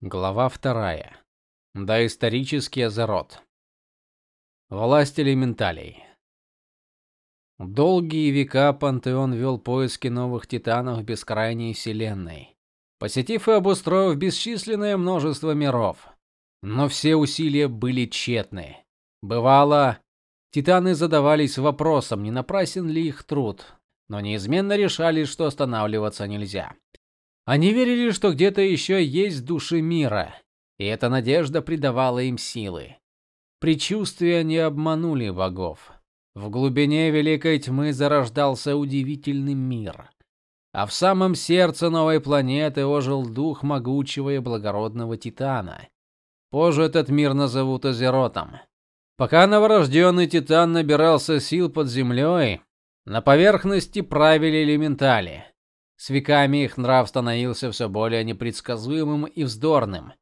Глава вторая. Доисторический Азерот. Власть элементалей. Долгие века пантеон вел поиски новых титанов в бескрайней вселенной, посетив и обустроив бесчисленное множество миров. Но все усилия были тщетны. Бывало, титаны задавались вопросом, не напрасен ли их труд, но неизменно решали, что останавливаться нельзя. Они верили, что где-то еще есть души мира, и эта надежда придавала им силы. Предчувствия не обманули богов. В глубине великой тьмы зарождался удивительный мир, а в самом сердце новой планеты ожил дух могучего и благородного титана. Позже этот мир назовут Азеротом. Пока новорожденный титан набирался сил под землей, на поверхности правили элементали. С веками их нрав становился все более непредсказуемым и вздорным.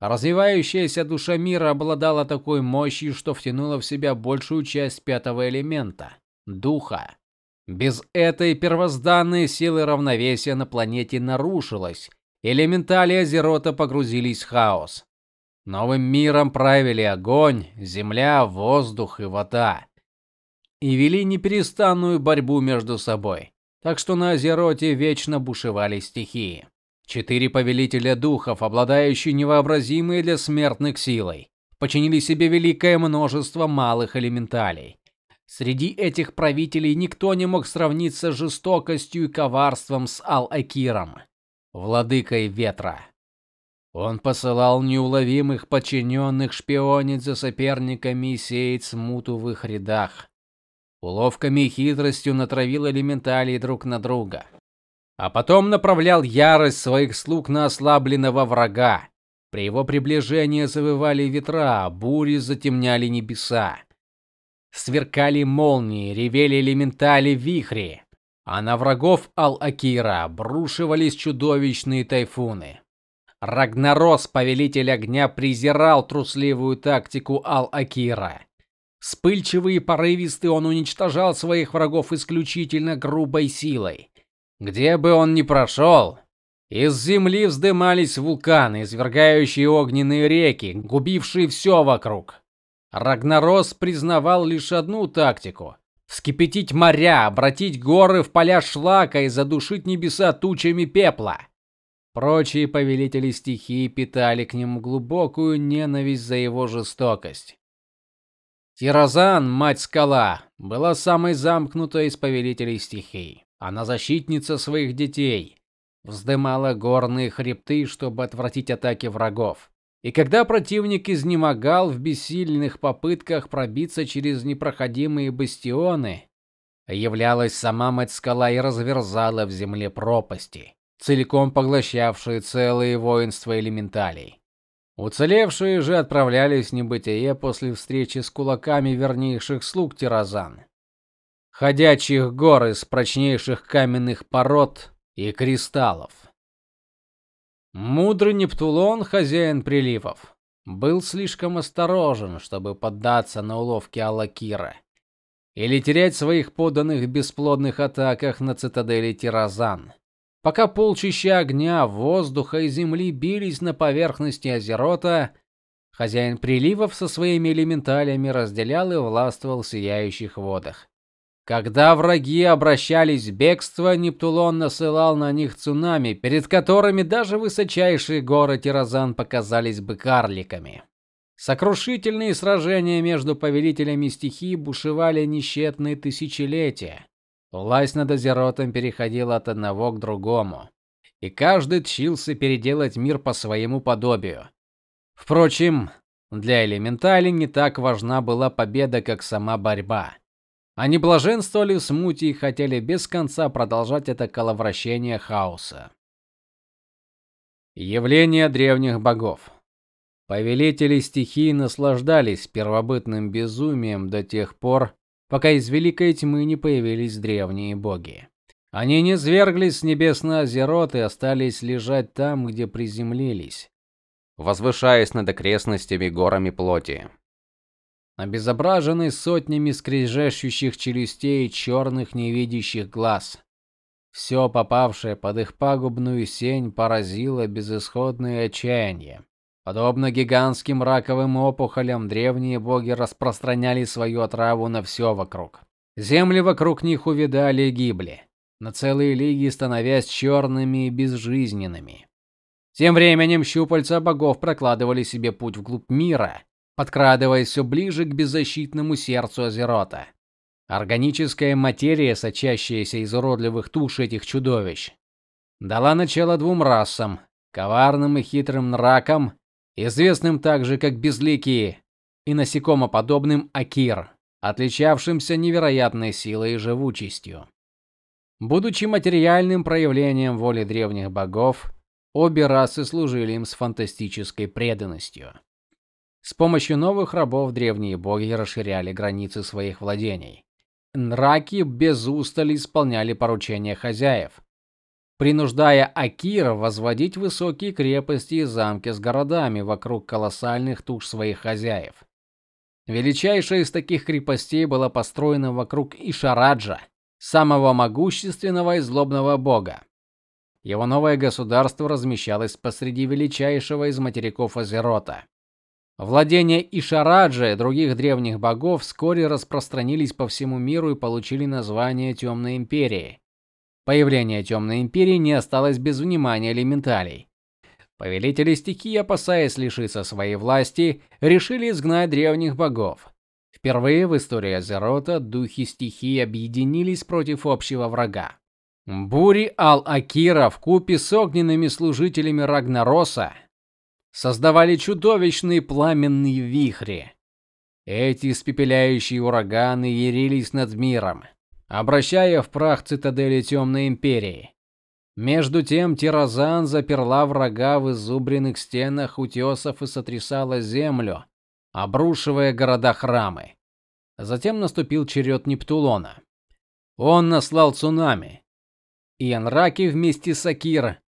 Развивающаяся душа мира обладала такой мощью, что втянула в себя большую часть пятого элемента духа. Без этой первозданной силы равновесие на планете нарушилось. Элементали Азерота погрузились в хаос. Новым миром правили огонь, земля, воздух и вода. И вели неперестанную борьбу между собой так что на Азероте вечно бушевали стихии. Четыре повелителя духов, обладающие невообразимой для смертных силой, подчинили себе великое множество малых элементалей. Среди этих правителей никто не мог сравниться с жестокостью и коварством с Ал-Акиром, владыкой ветра. Он посылал неуловимых подчиненных шпионить за соперниками и сеять смуту в их рядах уловками и хитростью натравил элементалей друг на друга, а потом направлял ярость своих слуг на ослабленного врага. При его приближении завывали ветра, бури затемняли небеса. Сверкали молнии, ревели элементали вихри, а на врагов Ал-Акира обрушивались чудовищные тайфуны. Рагнарос, повелитель огня, презирал трусливую тактику Ал-Акира Вспыльчивый и порывистый, он уничтожал своих врагов исключительно грубой силой. Где бы он ни прошел, из земли вздымались вулканы, извергающие огненные реки, губившие все вокруг. Рагнарос признавал лишь одну тактику: вскипятить моря, обратить горы в поля шлака и задушить небеса тучами пепла. Прочие повелители стихий питали к нему глубокую ненависть за его жестокость. Тирозан, мать-скала, была самой замкнутой из повелителей стихий. Она защитница своих детей, вздымала горные хребты, чтобы отвратить атаки врагов. И когда противник изнемогал в бессильных попытках пробиться через непроходимые бастионы, являлась сама мать-скала и разверзала в земле пропасти, целиком поглощавшие целые воинства элементалей. Уцелевшие же отправлялись в небытие после встречи с кулаками вернейших слуг Тирозан, ходячих гор из прочнейших каменных пород и кристаллов. Мудрый Нептулон, хозяин приливов, был слишком осторожен, чтобы поддаться на уловки Алакира или терять своих подданных в бесплодных атаках на цитадели Тирозан. Пока полчища огня, воздуха и земли бились на поверхности Азерота, хозяин приливов со своими элементалями разделял и властвовал в сияющих водах. Когда враги обращались в бегство, Нептулон насылал на них цунами, перед которыми даже высочайшие горы Тирозан показались бы карликами. Сокрушительные сражения между повелителями стихий бушевали несчетные тысячелетия. Власть над Азеротом переходила от одного к другому, и каждый тщился переделать мир по своему подобию. Впрочем, для элементалей не так важна была победа, как сама борьба. Они блаженствовали в смуте и хотели без конца продолжать это коловращение хаоса. Явление древних богов. Повелители стихий наслаждались первобытным безумием до тех пор, пока из великой тьмы не появились древние боги. Они не зверглись с небес на Азерот и остались лежать там, где приземлились, возвышаясь над окрестностями горами плоти. Обезображенный сотнями скрежещущих челюстей и черных невидящих глаз. Все попавшее под их пагубную сень поразило безысходное отчаяние. Подобно гигантским раковым опухолям, древние боги распространяли свою отраву на все вокруг. Земли вокруг них увядали и гибли, на целые лиги становясь черными и безжизненными. Тем временем щупальца богов прокладывали себе путь вглубь мира, подкрадываясь все ближе к беззащитному сердцу Азерота. Органическая материя, сочащаяся из уродливых туш этих чудовищ, дала начало двум расам: коварным и хитрым нракам, известным также как безликие, и насекомоподобным акир, отличавшимся невероятной силой и живучестью. Будучи материальным проявлением воли древних богов, обе расы служили им с фантастической преданностью. С помощью новых рабов древние боги расширяли границы своих владений. Нраки без устали исполняли поручения хозяев, принуждая Акира возводить высокие крепости и замки с городами вокруг колоссальных туш своих хозяев. Величайшая из таких крепостей была построена вокруг Ишараджа, самого могущественного и злобного бога. Его новое государство размещалось посреди величайшего из материков Азерота. Владения Ишараджа и других древних богов вскоре распространились по всему миру и получили название Темной империи. Появление Темной империи не осталось без внимания элементалей. Повелители стихий, опасаясь лишиться своей власти, решили изгнать древних богов. Впервые в истории Азерота духи стихий объединились против общего врага. Бури Ал-Акира в купе с огненными служителями Рагнароса создавали чудовищные пламенные вихри. Эти испепеляющие ураганы ярились над миром, обращая в прах цитадели Темной империи. Между тем Тирозан заперла врага в изубренных стенах утесов и сотрясала землю, обрушивая города-храмы. Затем наступил черед Нептулона. Он наслал цунами. И Анраки вместе с Акир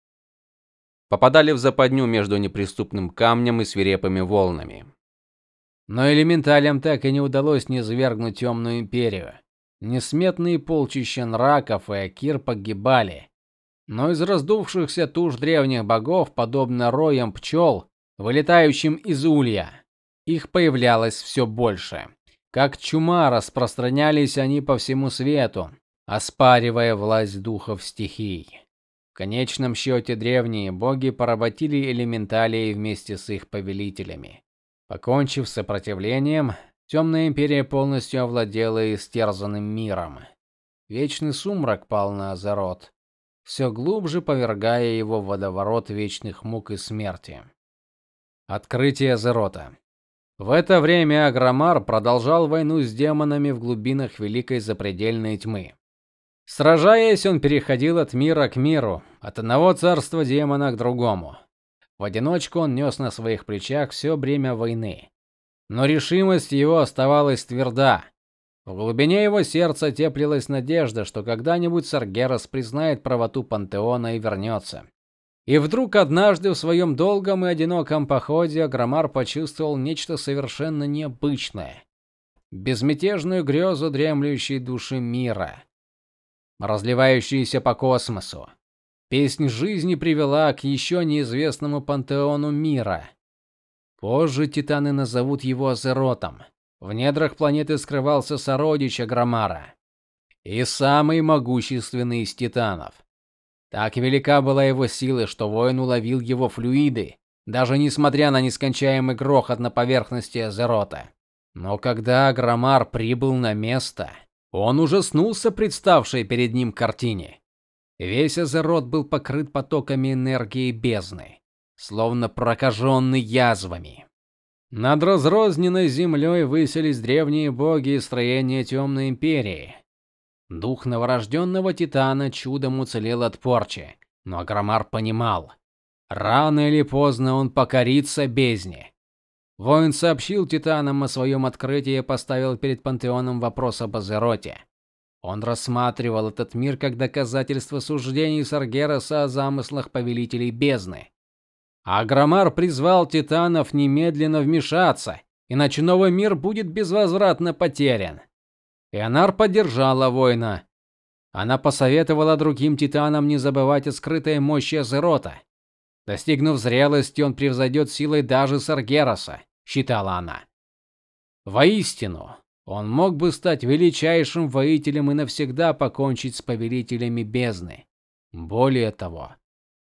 попадали в западню между неприступным камнем и свирепыми волнами. Но элементалям так и не удалось низвергнуть темную империю. Несметные полчища нраков и акир погибали. Но из раздувшихся туш древних богов, подобно роям пчел, вылетающим из улья, их появлялось все больше. Как чума распространялись они по всему свету, оспаривая власть духов стихий. В конечном счете древние боги поработили элементалей вместе с их повелителями. Покончив с сопротивлением, Темная империя полностью овладела истерзанным миром. Вечный сумрак пал на Азерот, все глубже повергая его в водоворот вечных мук и смерти. Открытие Азерота. В это время Агромар продолжал войну с демонами в глубинах великой запредельной тьмы. Сражаясь, он переходил от мира к миру, от одного царства демона к другому. В одиночку он нес на своих плечах все бремя войны. Но решимость его оставалась тверда. В глубине его сердца теплилась надежда, что когда-нибудь Саргерас признает правоту пантеона и вернется. И вдруг однажды в своем долгом и одиноком походе Агромар почувствовал нечто совершенно необычное. Безмятежную грезу дремлющей души мира разливающиеся по космосу. Песнь жизни привела к еще неизвестному пантеону мира. Позже титаны назовут его Азеротом. В недрах планеты скрывался сородич Агромара и самый могущественный из титанов. Так велика была его сила, что воин уловил его флюиды, даже несмотря на нескончаемый грохот на поверхности Азерота. Но когда Агромар прибыл на место, он ужаснулся представшей перед ним картине. Весь Азерот был покрыт потоками энергии бездны, словно прокаженный язвами. Над разрозненной землей высились древние боги и строения Темной империи. Дух новорожденного титана чудом уцелел от порчи, но Агромар понимал, рано или поздно он покорится бездне. Воин сообщил титанам о своем открытии и поставил перед пантеоном вопрос об Азероте. Он рассматривал этот мир как доказательство суждений Саргераса о замыслах повелителей бездны. Агромар призвал титанов немедленно вмешаться, иначе новый мир будет безвозвратно потерян. Ионар поддержала воина. Она посоветовала другим титанам не забывать о скрытой мощи Азерота. Достигнув зрелости, он превзойдет силой даже Саргераса, считала она. Воистину, он мог бы стать величайшим воителем и навсегда покончить с повелителями бездны. Более того,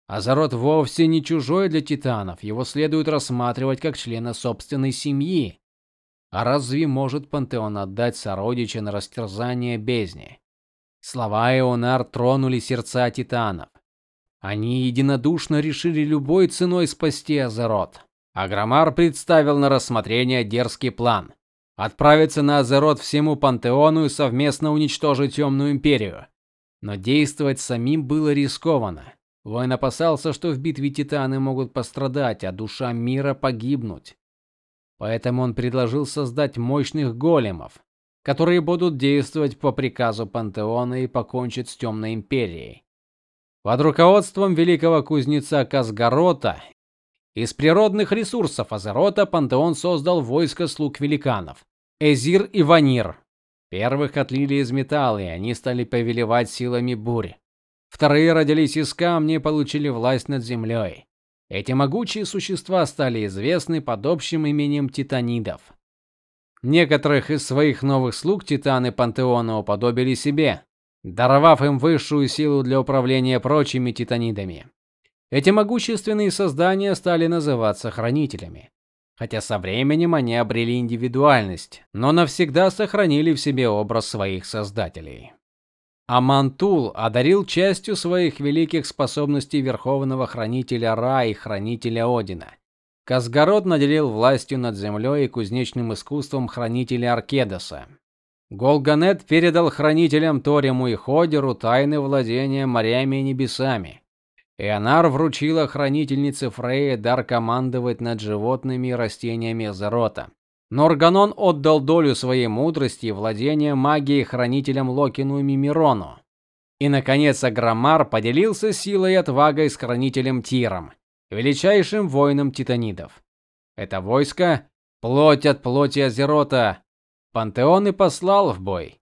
Азарот вовсе не чужой для титанов, его следует рассматривать как члена собственной семьи. А разве может пантеон отдать сородича на растерзание бездне? Слова Ионар тронули сердца титанов. Они единодушно решили любой ценой спасти Азерот. Аграмар представил на рассмотрение дерзкий план отправиться на Азерот всему пантеону и совместно уничтожить Темную империю. Но действовать самим было рискованно. Воин опасался, что в битве титаны могут пострадать, а душа мира погибнуть. Поэтому он предложил создать мощных големов, которые будут действовать по приказу пантеона и покончить с Темной империей. Под руководством великого кузнеца Казгарота из природных ресурсов Азерота пантеон создал войско слуг великанов Эзир и Ванир. Первых отлили из металла, и они стали повелевать силами бури. Вторые родились из камня и получили власть над землей. Эти могучие существа стали известны под общим именем титанидов. Некоторых из своих новых слуг титаны пантеона уподобили себе, даровав им высшую силу для управления прочими титанидами. Эти могущественные создания стали называться хранителями. Хотя со временем они обрели индивидуальность, но навсегда сохранили в себе образ своих создателей. Амантул одарил частью своих великих способностей Верховного Хранителя Ра и Хранителя Одина. Казгород наделил властью над землей и кузнечным искусством Хранителя Аркедоса. Голганет передал хранителям Ториму и Ходеру тайны владения морями и небесами. Ионар вручила хранительнице Фрейе дар командовать над животными и растениями Зарота. Норганон отдал долю своей мудрости и владения магией хранителям Локину и Мимирону. И наконец Аграмар поделился силой и отвагой с хранителем Тиром, величайшим воином титанидов. Это войско плоть от плоти Азерота, пантеон и послал в бой.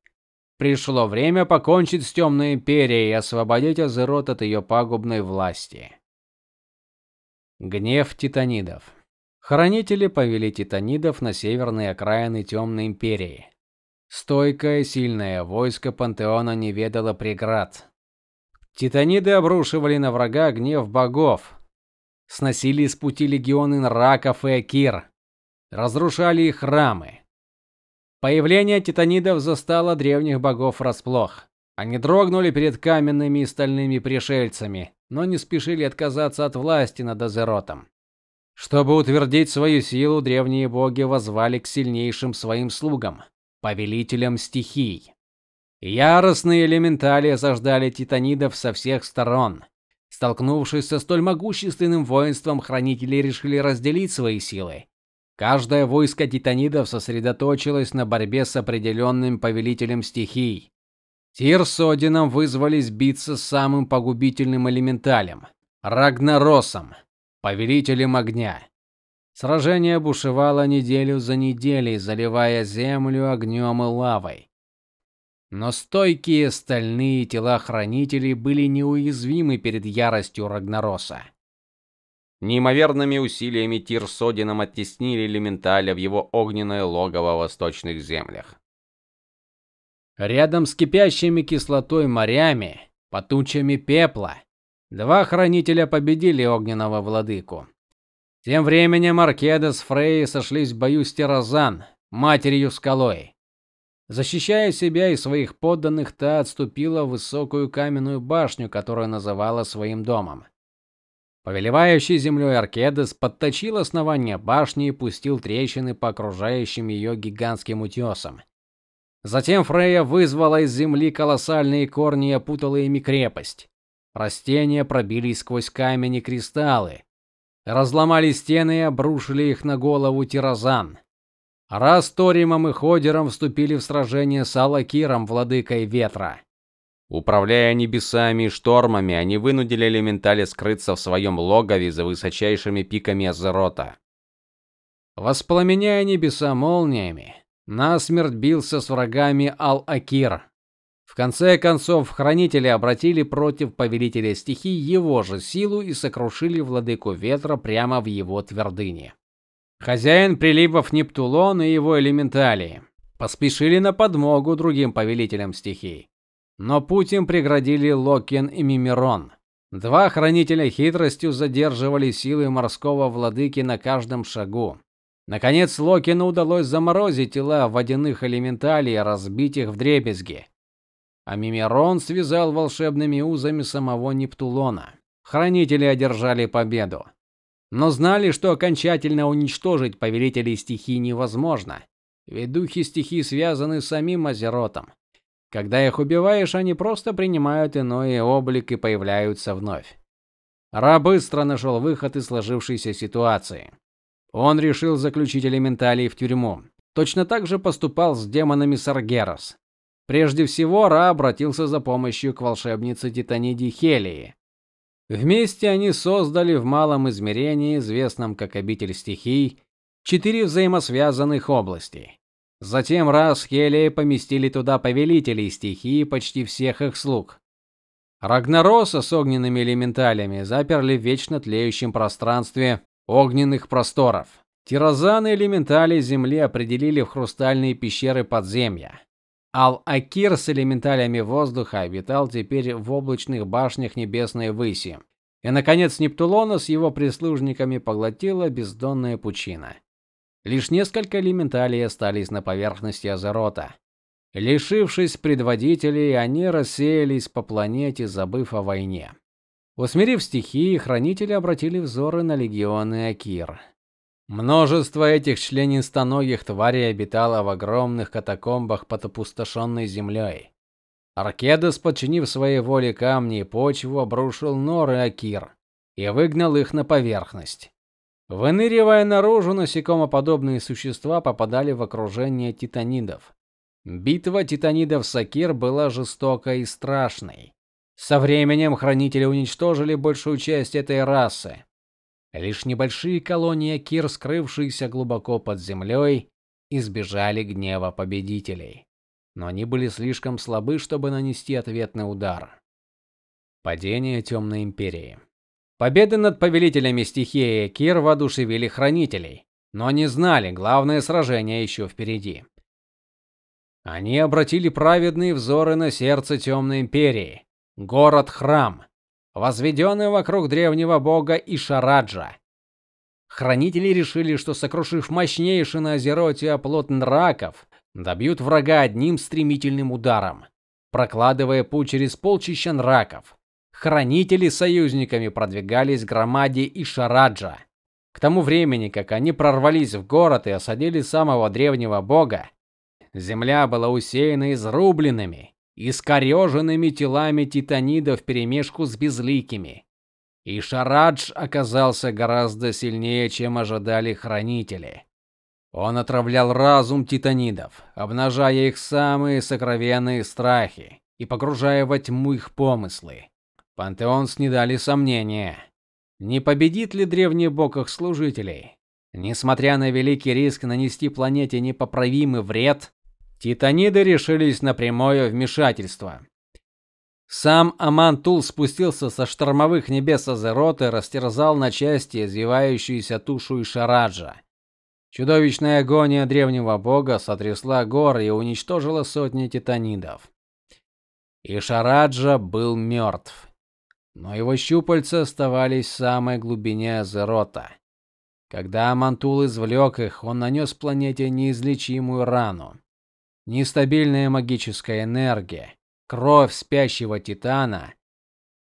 Пришло время покончить с темной империей и освободить Азерот от ее пагубной власти. Гнев титанидов. Хранители повели титанидов на северные окраины Темной империи. Стойкое, сильное войско пантеона не ведало преград. Титаниды обрушивали на врага гнев богов, сносили с пути легионы Нраков и Акир, разрушали их храмы. Появление титанидов застало древних богов врасплох. Они дрогнули перед каменными и стальными пришельцами, но не спешили отказаться от власти над Азеротом. Чтобы утвердить свою силу, древние боги воззвали к сильнейшим своим слугам, повелителям стихий. Яростные элементали осаждали титанидов со всех сторон. Столкнувшись со столь могущественным воинством, хранители решили разделить свои силы Каждое войско титанидов сосредоточилось на борьбе с определенным повелителем стихий. Тир с Одином вызвались биться с самым погубительным элементалем Рагнаросом, повелителем огня. Сражение бушевало неделю за неделей, заливая землю огнем и лавой. Но стойкие стальные тела хранителей были неуязвимы перед яростью Рагнароса. Неимоверными усилиями Тир с Одином оттеснили элементаля в его огненное логово в восточных землях. Рядом с кипящими кислотой морями, под тучами пепла, два хранителя победили огненного владыку. Тем временем Аркеда с Фрей сошлись в бою с Тирозан, матерью скалой. Защищая себя и своих подданных, та отступила в высокую каменную башню, которую называла своим домом. Повелевающий землей Аркедес подточил основание башни и пустил трещины по окружающим ее гигантским утесам. Затем Фрейя вызвала из земли колоссальные корни и опутала ими крепость. Растения пробились сквозь камень и кристаллы, разломали стены и обрушили их на голову Тирозан. Раз Торимом и Ходером вступили в сражение с Алакиром, владыкой ветра. Управляя небесами и штормами, они вынудили элементали скрыться в своем логове за высочайшими пиками Азерота. Воспламеняя небеса молниями, насмерть бился с врагами Ал-Акир. Конце концов, хранители обратили против повелителя стихий его же силу и сокрушили владыку ветра прямо в его твердыне. Хозяин приливов Нептулон и его элементали поспешили на подмогу другим повелителям стихий. Но путь им преградили Локен и Мимирон. Два хранителя хитростью задерживали силы морского владыки на каждом шагу. Наконец Локину удалось заморозить тела водяных элементалей и разбить их вдребезги. А Мимирон связал волшебными узами самого Нептулона. Хранители одержали победу, но знали, что окончательно уничтожить повелителей стихий невозможно, ведь духи стихий связаны с самим Азеротом. Когда их убиваешь, они просто принимают иной облик и появляются вновь. Ра быстро нашел выход из сложившейся ситуации. Он решил заключить элементалей в тюрьму. Точно так же поступал с демонами Саргерос. Прежде всего, Ра обратился за помощью к волшебнице Титаниде Хелии. Вместе они создали в малом измерении, известном как обитель стихий, четыре взаимосвязанных области. Затем Ра с Хелией поместили туда повелителей стихий и почти всех их слуг. Рагнароса с огненными элементалями заперли в вечно тлеющем пространстве огненных просторов. Тирозаны элементали земли определили в хрустальные пещеры подземья. Ал-Акир с элементалями воздуха обитал теперь в облачных башнях небесной выси. И наконец Нептулона с его прислужниками поглотила бездонная пучина. Лишь несколько элементалей остались на поверхности Азерота. Лишившись предводителей, они рассеялись по планете, забыв о войне. Усмирив стихии, хранители обратили взоры на легионы Акир. Множество этих членистоногих тварей обитало в огромных катакомбах под опустошенной землей. Аркедос, подчинив своей воле камни и почву, обрушил норы Акир и выгнал их на поверхность. Выныривая наружу, насекомоподобные существа попадали в окружение титанидов. Битва титанидов с Акир была жестокой и страшной. Со временем хранители уничтожили большую часть этой расы. Лишь небольшие колонии кир, скрывшиеся глубоко под землей, избежали гнева победителей. Но они были слишком слабы, чтобы нанести ответный удар. Падение Темной империи. Победы над повелителями стихии Кир воодушевили хранителей, но они знали, главное сражение еще впереди. Они обратили праведные взоры на сердце Темной империи, город-храм, возведенный вокруг древнего бога Ишараджа. Хранители решили, что сокрушив мощнейший на Азероте оплот нраков, добьют врага одним стремительным ударом, прокладывая путь через полчища нраков. Хранители союзниками продвигались к громаде Ишараджа. К тому времени, как они прорвались в город и осадили самого древнего бога, земля была усеяна изрубленными, искореженными телами титанидов вперемешку с безликими. И Шарадж оказался гораздо сильнее, чем ожидали хранители. Он отравлял разум титанидов, обнажая их самые сокровенные страхи и погружая во тьму их помыслы. Пантеон снедали сомнения. Не победит ли древний бог их служителей? Несмотря на великий риск нанести планете непоправимый вред, Титаниды решились на прямое вмешательство. Сам Амантул спустился со штормовых небес Азерота и растерзал на части извивающуюся тушу Ишараджа. Чудовищная агония древнего бога сотрясла горы и уничтожила сотни титанидов. Ишараджа был мертв, но его щупальца оставались в самой глубине Азерота. Когда Амантул извлек их, он нанес планете неизлечимую рану. Нестабильная магическая энергия, кровь спящего титана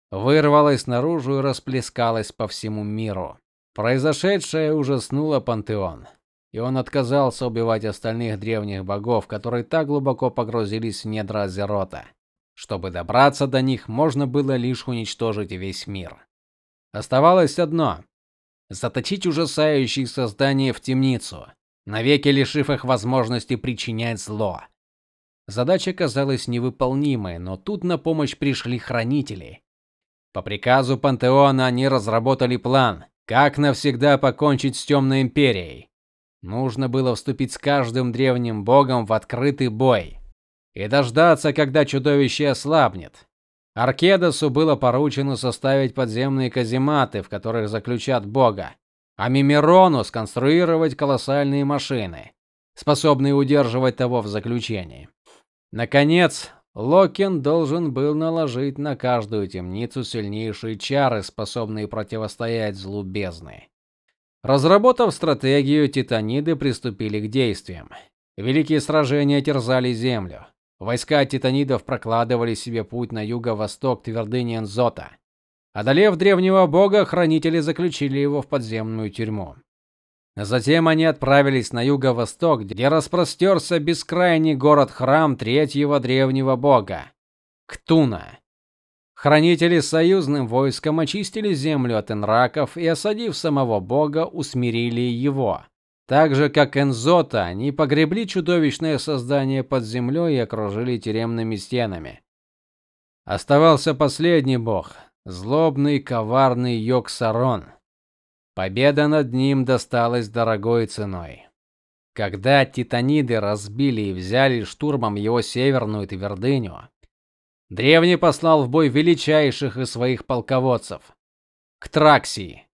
вырвалась наружу и расплескалась по всему миру. Произошедшее ужаснуло пантеон, и он отказался убивать остальных древних богов, которые так глубоко погрузились в недра Азерота. Чтобы добраться до них, можно было лишь уничтожить весь мир. Оставалось одно заточить ужасающие создания в темницу, навеки лишив их возможности причинять зло. Задача казалась невыполнимой, но тут на помощь пришли хранители. По приказу пантеона они разработали план, как навсегда покончить с Темной империей. Нужно было вступить с каждым древним богом в открытый бой. и дождаться, когда чудовище ослабнет. Аркедосу было поручено составить подземные казематы, в которых заключат бога, а Мимирону сконструировать колоссальные машины, способные удерживать того в заключении. Наконец, Локин должен был наложить на каждую темницу сильнейшие чары, способные противостоять злу бездны. Разработав стратегию, титаниды приступили к действиям. Великие сражения терзали землю. Войска титанидов прокладывали себе путь на юго-восток твердыни Энзота. Одолев древнего бога, хранители заключили его в подземную тюрьму. Затем они отправились на юго-восток, где распростерся бескрайний город-храм третьего древнего бога Ктуна. Хранители союзным войском очистили землю от энраков и осадив самого бога, усмирили его. Так же, как Энзота, они погребли чудовищное создание под землей и окружили тюремными стенами. Оставался последний бог, злобный, коварный Йоксарон. Победа над ним досталась дорогой ценой. Когда титаниды разбили и взяли штурмом его северную твердыню, древний послал в бой величайших из своих полководцев к Траксии.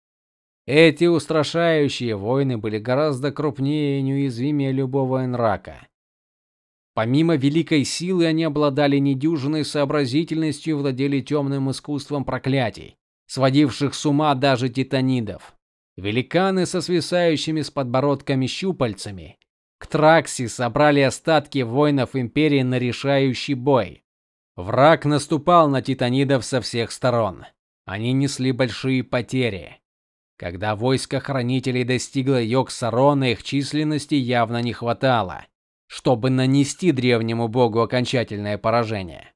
Эти устрашающие воины были гораздо крупнее и неуязвимее любого энрака. Помимо великой силы, они обладали недюжинной сообразительностью и владели темным искусством проклятий, сводивших с ума даже титанидов. Великаны со свисающими с подбородками щупальцами к Тракси собрали остатки воинов империи на решающий бой. Враг наступал на титанидов со всех сторон. Они несли большие потери. Когда войско хранителей достигло Йоксарона, их численности явно не хватало, чтобы нанести древнему богу окончательное поражение.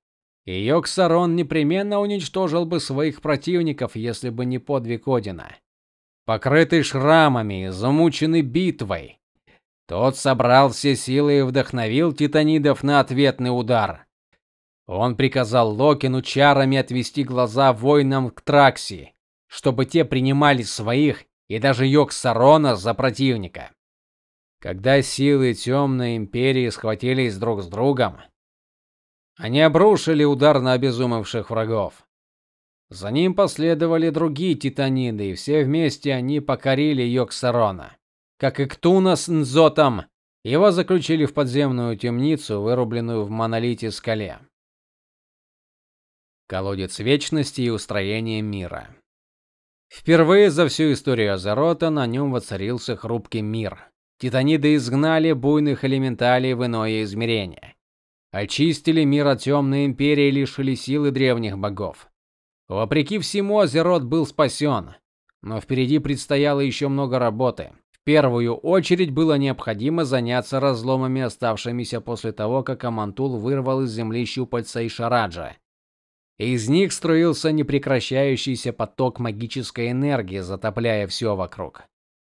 И Йоксарон непременно уничтожил бы своих противников, если бы не подвиг Одина. Покрытый шрамами, замученный битвой, тот собрал все силы и вдохновил титанидов на ответный удар. Он приказал Локину чарами отвести глаза воинам к Тракси, чтобы те принимали своих и даже Йоксарона за противника. Когда силы Темной империи схватились друг с другом, они обрушили удар на обезумевших врагов. За ним последовали другие титаниды, и все вместе они покорили Йоксарона. Как и Ктуна с Нзотом, его заключили в подземную темницу, вырубленную в монолите скале. Колодец вечности и устроение мира. Впервые за всю историю Азерота на нем воцарился хрупкий мир. Титаниды изгнали буйных элементалей в иное измерение. Очистили мир от темной империи и лишили силы древних богов. Вопреки всему, Азерот был спасен, но впереди предстояло еще много работы. В первую очередь было необходимо заняться разломами, оставшимися после того, как Амантул вырвал из земли щупальца Ишараджа из них струился непрекращающийся поток магической энергии, затопляя все вокруг.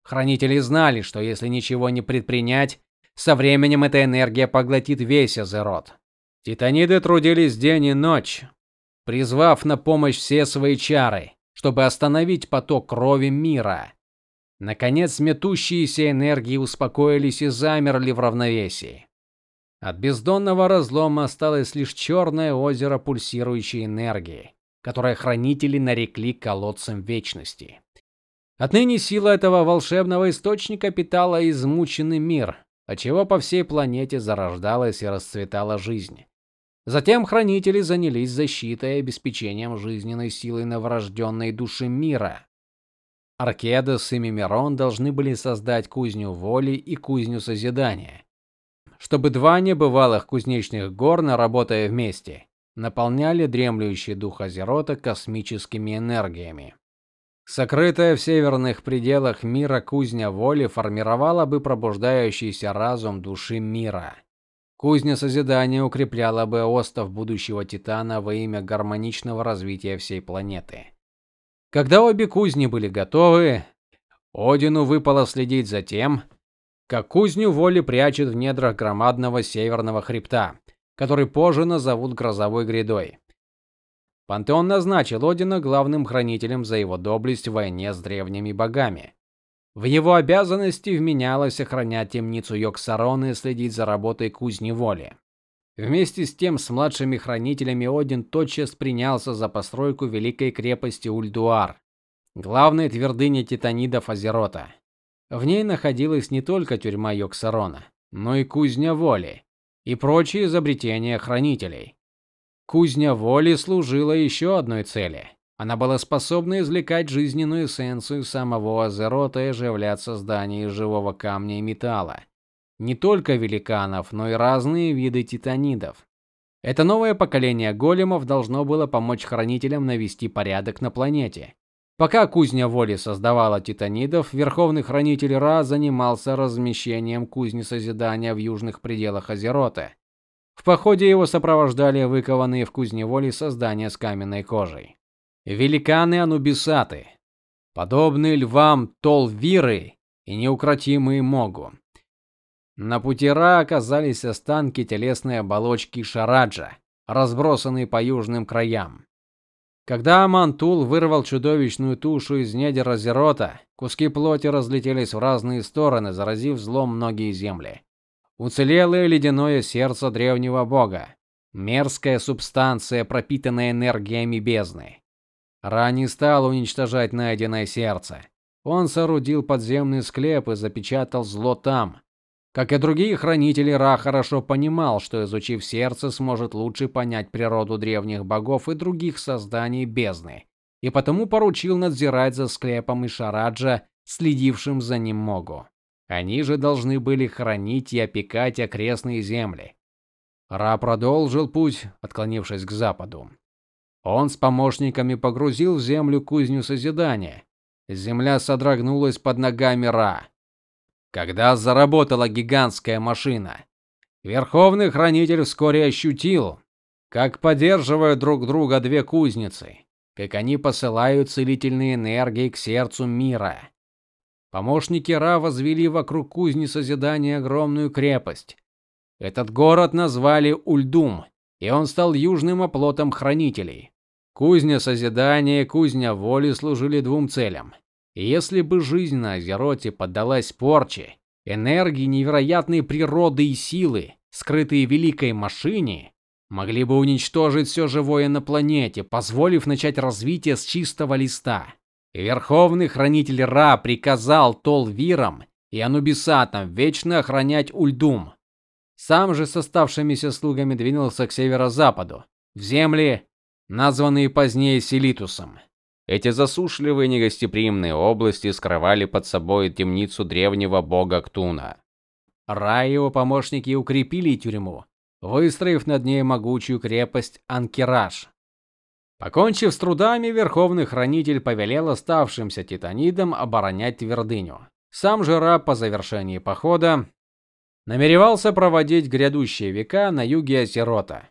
Хранители знали, что если ничего не предпринять, со временем эта энергия поглотит весь Азерот. Титаниды трудились день и ночь, призвав на помощь все свои чары, чтобы остановить поток крови мира. Наконец, метущиеся энергии успокоились и замерли в равновесии. От бездонного разлома осталось лишь черное озеро пульсирующей энергии, которое хранители нарекли колодцем вечности. Отныне сила этого волшебного источника питала измученный мир, отчего по всей планете зарождалась и расцветала жизнь. Затем хранители занялись защитой и обеспечением жизненной силы новорожденной души мира. Аркедос и Мимирон должны были создать кузню воли и кузню созидания чтобы два небывалых кузнечных горна, работая вместе, наполняли дремлющий дух Азерота космическими энергиями. Сокрытая в северных пределах мира кузня воли формировала бы пробуждающийся разум души мира. Кузня созидания укрепляла бы остов будущего Титана во имя гармоничного развития всей планеты. Когда обе кузни были готовы, Одину выпало следить за тем, как кузню воли прячут в недрах громадного северного хребта, который позже назовут грозовой грядой. Пантеон назначил Одина главным хранителем за его доблесть в войне с древними богами. В его обязанности вменялось охранять темницу Йоксарона и следить за работой кузни воли. Вместе с тем с младшими хранителями Один тотчас принялся за постройку великой крепости Ульдуар, главной твердыни титанидов Азерота. В ней находилась не только тюрьма Йоксарона, но и кузня воли и прочие изобретения хранителей. Кузня воли служила еще одной цели. Она была способна извлекать жизненную эссенцию самого Азерота и оживлять создание живого камня и металла не только великанов, но и разные виды титанидов. Это новое поколение големов должно было помочь хранителям навести порядок на планете. Пока кузня воли создавала титанидов, верховный хранитель Ра занимался размещением кузни созидания в южных пределах Азерота. В походе его сопровождали выкованные в кузне воли создания с каменной кожей. Великаны Анубисаты, подобные львам Толвиры и неукротимые Могу. На пути Ра оказались останки телесной оболочки Шараджа, разбросанные по южным краям. Когда Амантул вырвал чудовищную тушу из недр Азерота, куски плоти разлетелись в разные стороны, заразив злом многие земли. Уцелело ледяное сердце древнего бога, мерзкая субстанция, пропитанная энергиями бездны. Ра не стал уничтожать найденное сердце. Он соорудил подземный склеп и запечатал зло там, как и другие хранители, Ра хорошо понимал, что изучив сердце, сможет лучше понять природу древних богов и других созданий бездны, и потому поручил надзирать за склепом и Шараджа, следившим за ним Могу. Они же должны были хранить и опекать окрестные земли. Ра продолжил путь, отклонившись к западу. Он с помощниками погрузил в землю кузню созидания. Земля содрогнулась под ногами Ра когда заработала гигантская машина. Верховный хранитель вскоре ощутил, как поддерживают друг друга две кузницы, как они посылают целительные энергии к сердцу мира. Помощники Ра возвели вокруг кузни созидания огромную крепость. Этот город назвали Ульдум, и он стал южным оплотом хранителей. Кузня созидания и кузня воли служили двум целям если бы жизнь на Азероте поддалась порче, энергии невероятной природы и силы, скрытые в великой машине, могли бы уничтожить все живое на планете, позволив начать развитие с чистого листа. И Верховный хранитель Ра приказал Толвирам и Анубисатам вечно охранять Ульдум. Сам же с оставшимися слугами двинулся к северо-западу, в земли, названные позднее Селитусом. Эти засушливые негостеприимные области скрывали под собой темницу древнего бога Ктуна. Ра и его помощники укрепили тюрьму, выстроив над ней могучую крепость Анкераж. Покончив с трудами, верховный хранитель повелел оставшимся титанидам оборонять твердыню. Сам же Ра по завершении похода намеревался проводить грядущие века на юге Азерота,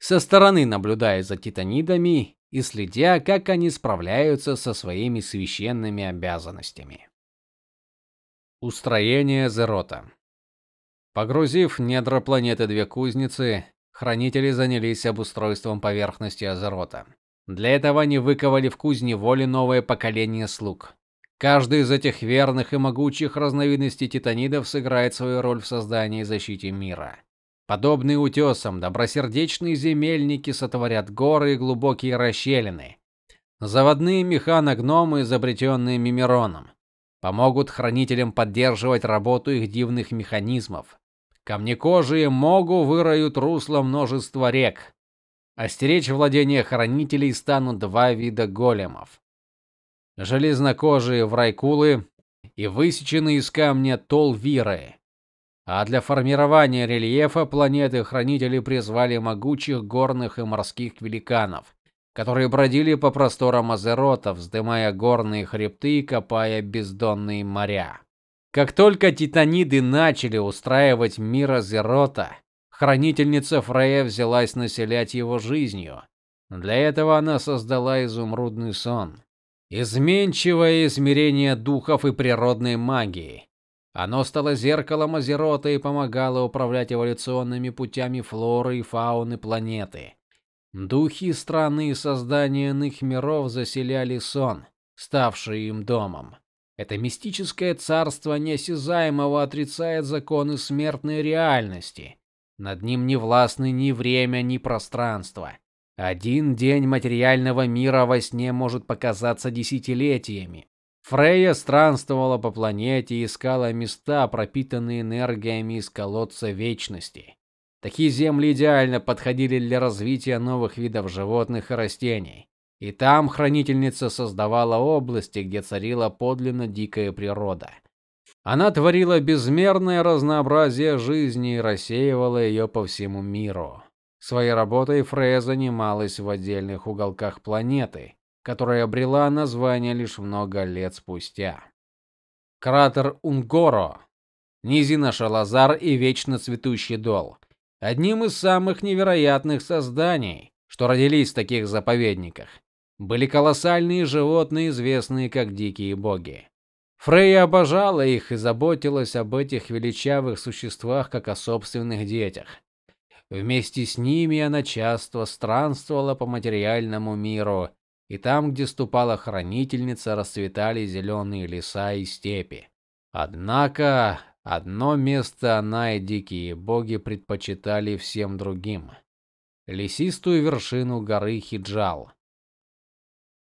со стороны наблюдая за титанидами и следя, как они справляются со своими священными обязанностями. Устроение Зерота. Погрузив недра планеты две кузницы, хранители занялись обустройством поверхности Азерота. Для этого они выковали в кузне воли новое поколение слуг. Каждый из этих верных и могучих разновидностей титанидов сыграет свою роль в создании и защите мира. Подобные утесам, добросердечные земельники сотворят горы и глубокие расщелины. Заводные механогномы, изобретенные Мимироном, помогут хранителям поддерживать работу их дивных механизмов. Камнекожие могу выроют русло множества рек. Остеречь владения хранителей станут два вида големов. Железнокожие врайкулы и высеченные из камня толвиры. А для формирования рельефа планеты хранители призвали могучих горных и морских великанов, которые бродили по просторам Азерота, вздымая горные хребты и копая бездонные моря. Как только титаниды начали устраивать мир Азерота, хранительница Фрея взялась населять его жизнью. Для этого она создала изумрудный сон, изменчивое измерение духов и природной магии, оно стало зеркалом Азерота и помогало управлять эволюционными путями флоры и фауны планеты. Духи страны и создания иных миров заселяли сон, ставший им домом. Это мистическое царство неосязаемого отрицает законы смертной реальности, Над ним не властны ни время, ни пространство. Один день материального мира во сне может показаться десятилетиями. Фрейя странствовала по планете и искала места, пропитанные энергиями из колодца вечности. Такие земли идеально подходили для развития новых видов животных и растений. И там хранительница создавала области, где царила подлинно дикая природа. Она творила безмерное разнообразие жизни и рассеивала ее по всему миру. Своей работой Фрея занималась в отдельных уголках планеты, которая обрела название лишь много лет спустя. Кратер Унгоро, низина Шалазар и вечно цветущий дол. Одним из самых невероятных созданий, что родились в таких заповедниках, были колоссальные животные, известные как дикие боги. Фрейя обожала их и заботилась об этих величавых существах как о собственных детях. Вместе с ними она часто странствовала по материальному миру, и там, где ступала хранительница, расцветали зеленые леса и степи. Однако одно место она и дикие боги предпочитали всем другим лесистую вершину горы Хиджал.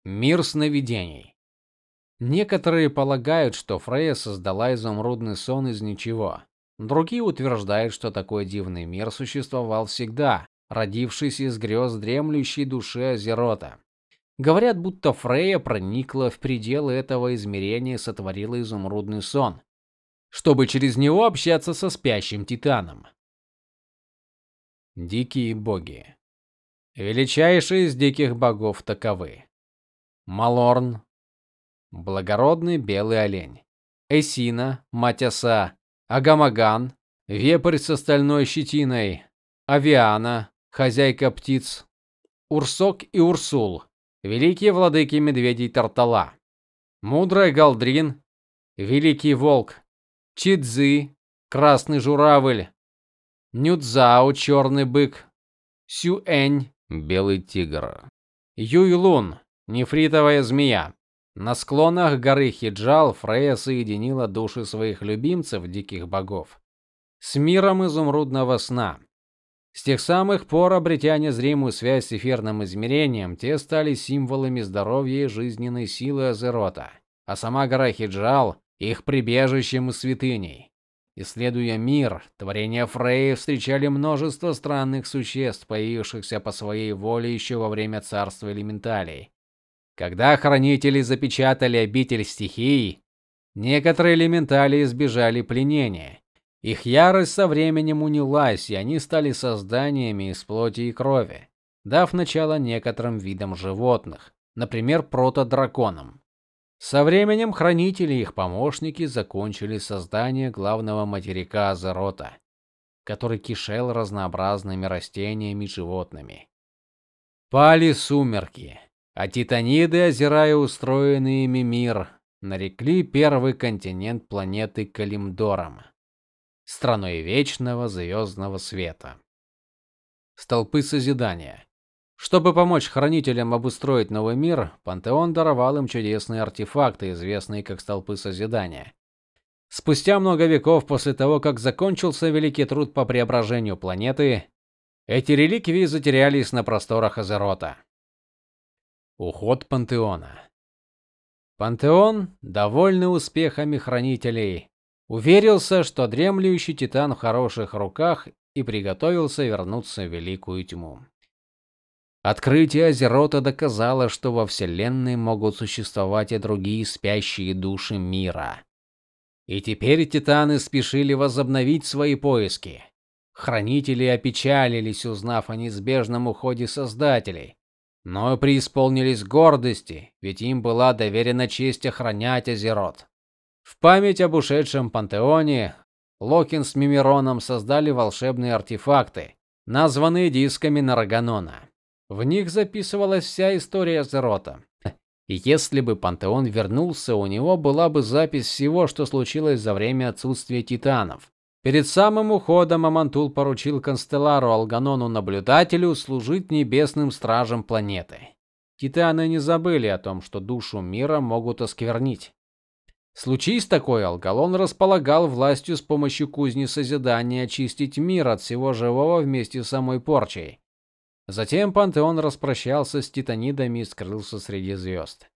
Мир сновидений. Некоторые полагают, что Фрейя создала изумрудный сон из ничего. Другие утверждают, что такой дивный мир существовал всегда, родившись из грез дремлющей души Азерота. Говорят, будто Фрейя проникла в пределы этого измерения и сотворила изумрудный сон, чтобы через него общаться со спящим титаном. Дикие боги. Величайшие из диких богов таковы: Малорн, благородный белый олень. Эсина, мать оса, Агамаган, вепрь с стальной щетиной, Авиана, хозяйка птиц, Урсок и Урсул, великие владыки медведей Тартала, мудрая Галдрин, великий волк, Чидзы, красный журавль, Нюцзао, черный бык, Сюэнь, белый тигр, Юйлун, нефритовая змея, на склонах горы Хиджал Фрея соединила души своих любимцев, диких богов, с миром изумрудного сна. С тех самых пор, обретя незримую связь с эфирным измерением, те стали символами здоровья и жизненной силы Азерота, а сама гора Хиджал их прибежищем и святыней. Исследуя мир, творения Фреи встречали множество странных существ, появившихся по своей воле еще во время царства элементалей. Когда хранители запечатали обитель стихий, некоторые элементали избежали пленения. Их ярость со временем унялась, и они стали созданиями из плоти и крови, дав начало некоторым видам животных, например, протодраконам. Со временем хранители и их помощники закончили создание главного материка Азерота, который кишел разнообразными растениями и животными. Пали сумерки. А титаниды, озирая устроенный ими мир, нарекли первый континент планеты Калимдором, страной вечного звездного света. Столпы созидания. Чтобы помочь хранителям обустроить новый мир, Пантеон даровал им чудесные артефакты, известные как столпы созидания. Спустя много веков после того, как закончился великий труд по преображению планеты, эти реликвии затерялись на просторах Азерота. Уход пантеона. Пантеон, довольный успехами хранителей, уверился, что дремлющий титан в хороших руках и приготовился вернуться в великую тьму. Открытие Азерота доказало, что во вселенной могут существовать и другие спящие души мира. И теперь титаны спешили возобновить свои поиски. Хранители опечалились, узнав о неизбежном уходе создателей но преисполнились гордости, ведь им была доверена честь охранять Азерот. В память об ушедшем пантеоне Локин с Мимироном создали волшебные артефакты, названные дисками Нарганона. В них записывалась вся история Азерота. И если бы пантеон вернулся, у него была бы запись всего, что случилось за время отсутствия титанов. Перед самым уходом Амантул поручил Констеллару Алганону наблюдателю служить небесным стражем планеты. Титаны не забыли о том, что душу мира могут осквернить. Случись такое, Алгалон располагал властью с помощью кузни созидания очистить мир от всего живого вместе с самой порчей. Затем пантеон распрощался с титанидами и скрылся среди звезд.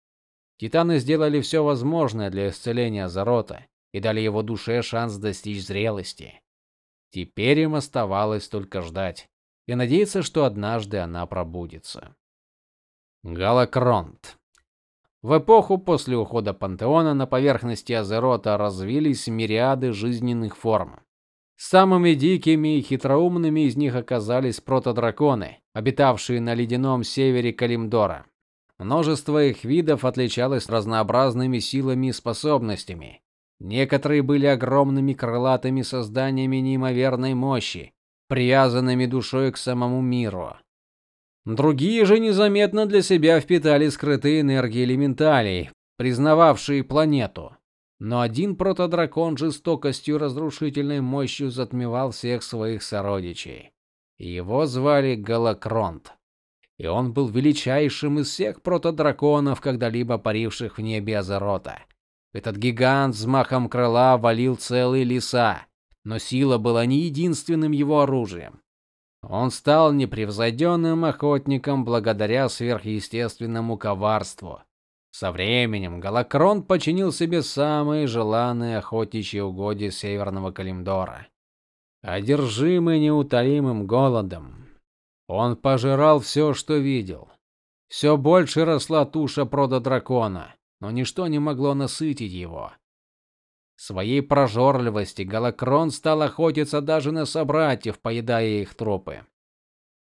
Титаны сделали все возможное для исцеления Зарота и дали его душе шанс достичь зрелости. Теперь им оставалось только ждать и надеяться, что однажды она пробудится. Галакронт. В эпоху после ухода пантеона на поверхности Азерота развились мириады жизненных форм. Самыми дикими и хитроумными из них оказались протодраконы, обитавшие на ледяном севере Калимдора. Множество их видов отличалось разнообразными силами и способностями. Некоторые были огромными крылатыми созданиями неимоверной мощи, привязанными душой к самому миру. Другие же незаметно для себя впитали скрытые энергии элементалей, признававшие планету. Но один протодракон жестокостью и разрушительной мощью затмевал всех своих сородичей. Его звали Галакронт и он был величайшим из всех протодраконов, когда-либо паривших в небе Азерота. Этот гигант взмахом крыла валил целые леса, но сила была не единственным его оружием. Он стал непревзойденным охотником благодаря сверхъестественному коварству. Со временем Галакрон починил себе самые желанные охотничьи угодья Северного Калимдора. Одержимый неутолимым голодом, он пожирал все, что видел. Все больше росла туша прода-дракона, но ничто не могло насытить его. Своей прожорливости Галакрон стал охотиться даже на собратьев, поедая их трупы.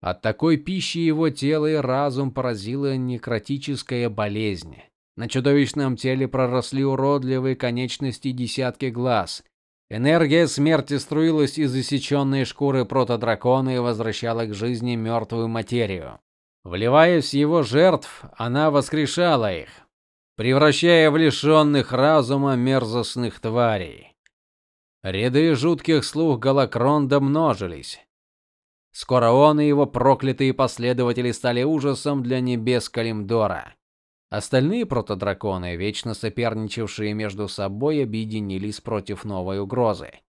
От такой пищи его тело и разум поразила некротическая болезнь. На чудовищном теле проросли уродливые конечности десятки глаз, Энергия смерти струилась из иссеченной шкуры протодракона и возвращала к жизни мертвую материю. Вливаясь в его жертв, она воскрешала их, превращая в лишенных разума мерзостных тварей. Ряды жутких слуг Галакронда множились. Скоро он и его проклятые последователи стали ужасом для небес Калимдора. Остальные протодраконы, вечно соперничавшие между собой, объединились против новой угрозы.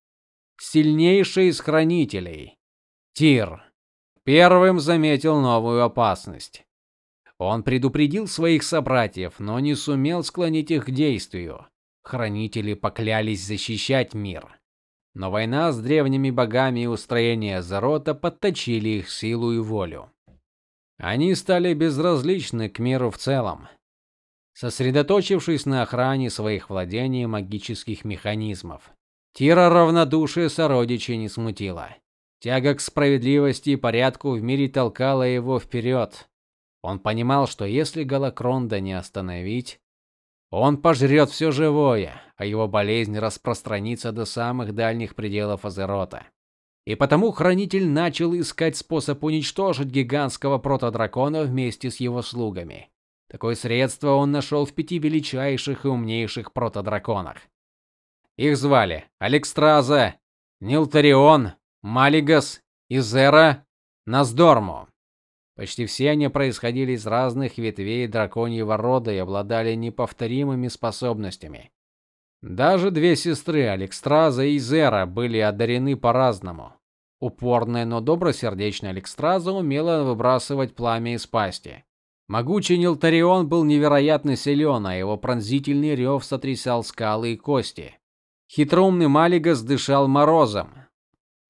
Сильнейший из хранителей, Тир, первым заметил новую опасность. Он предупредил своих собратьев, но не сумел склонить их к действию. Хранители поклялись защищать мир. Но война с древними богами и устроение Зарота подточили их силу и волю. Они стали безразличны к миру в целом сосредоточившись на охране своих владений магических механизмов. Тира равнодушие сородичей не смутило. Тяга к справедливости и порядку в мире толкала его вперед. Он понимал, что если Галакронда не остановить, он пожрет все живое, а его болезнь распространится до самых дальних пределов Азерота. И потому хранитель начал искать способ уничтожить гигантского протодракона вместе с его слугами. Такое средство он нашел в пяти величайших и умнейших протодраконах. Их звали Алекстраза, Нилтарион, Малигас, Изера, Наздорму. Почти все они происходили из разных ветвей драконьего рода и обладали неповторимыми способностями. Даже две сестры, Алекстраза и Изера, были одарены по-разному. Упорная, но добросердечная Алекстраза умела выбрасывать пламя из пасти. Могучий Нилтарион был невероятно силен, а его пронзительный рев сотрясал скалы и кости. Хитроумный Малигас дышал морозом,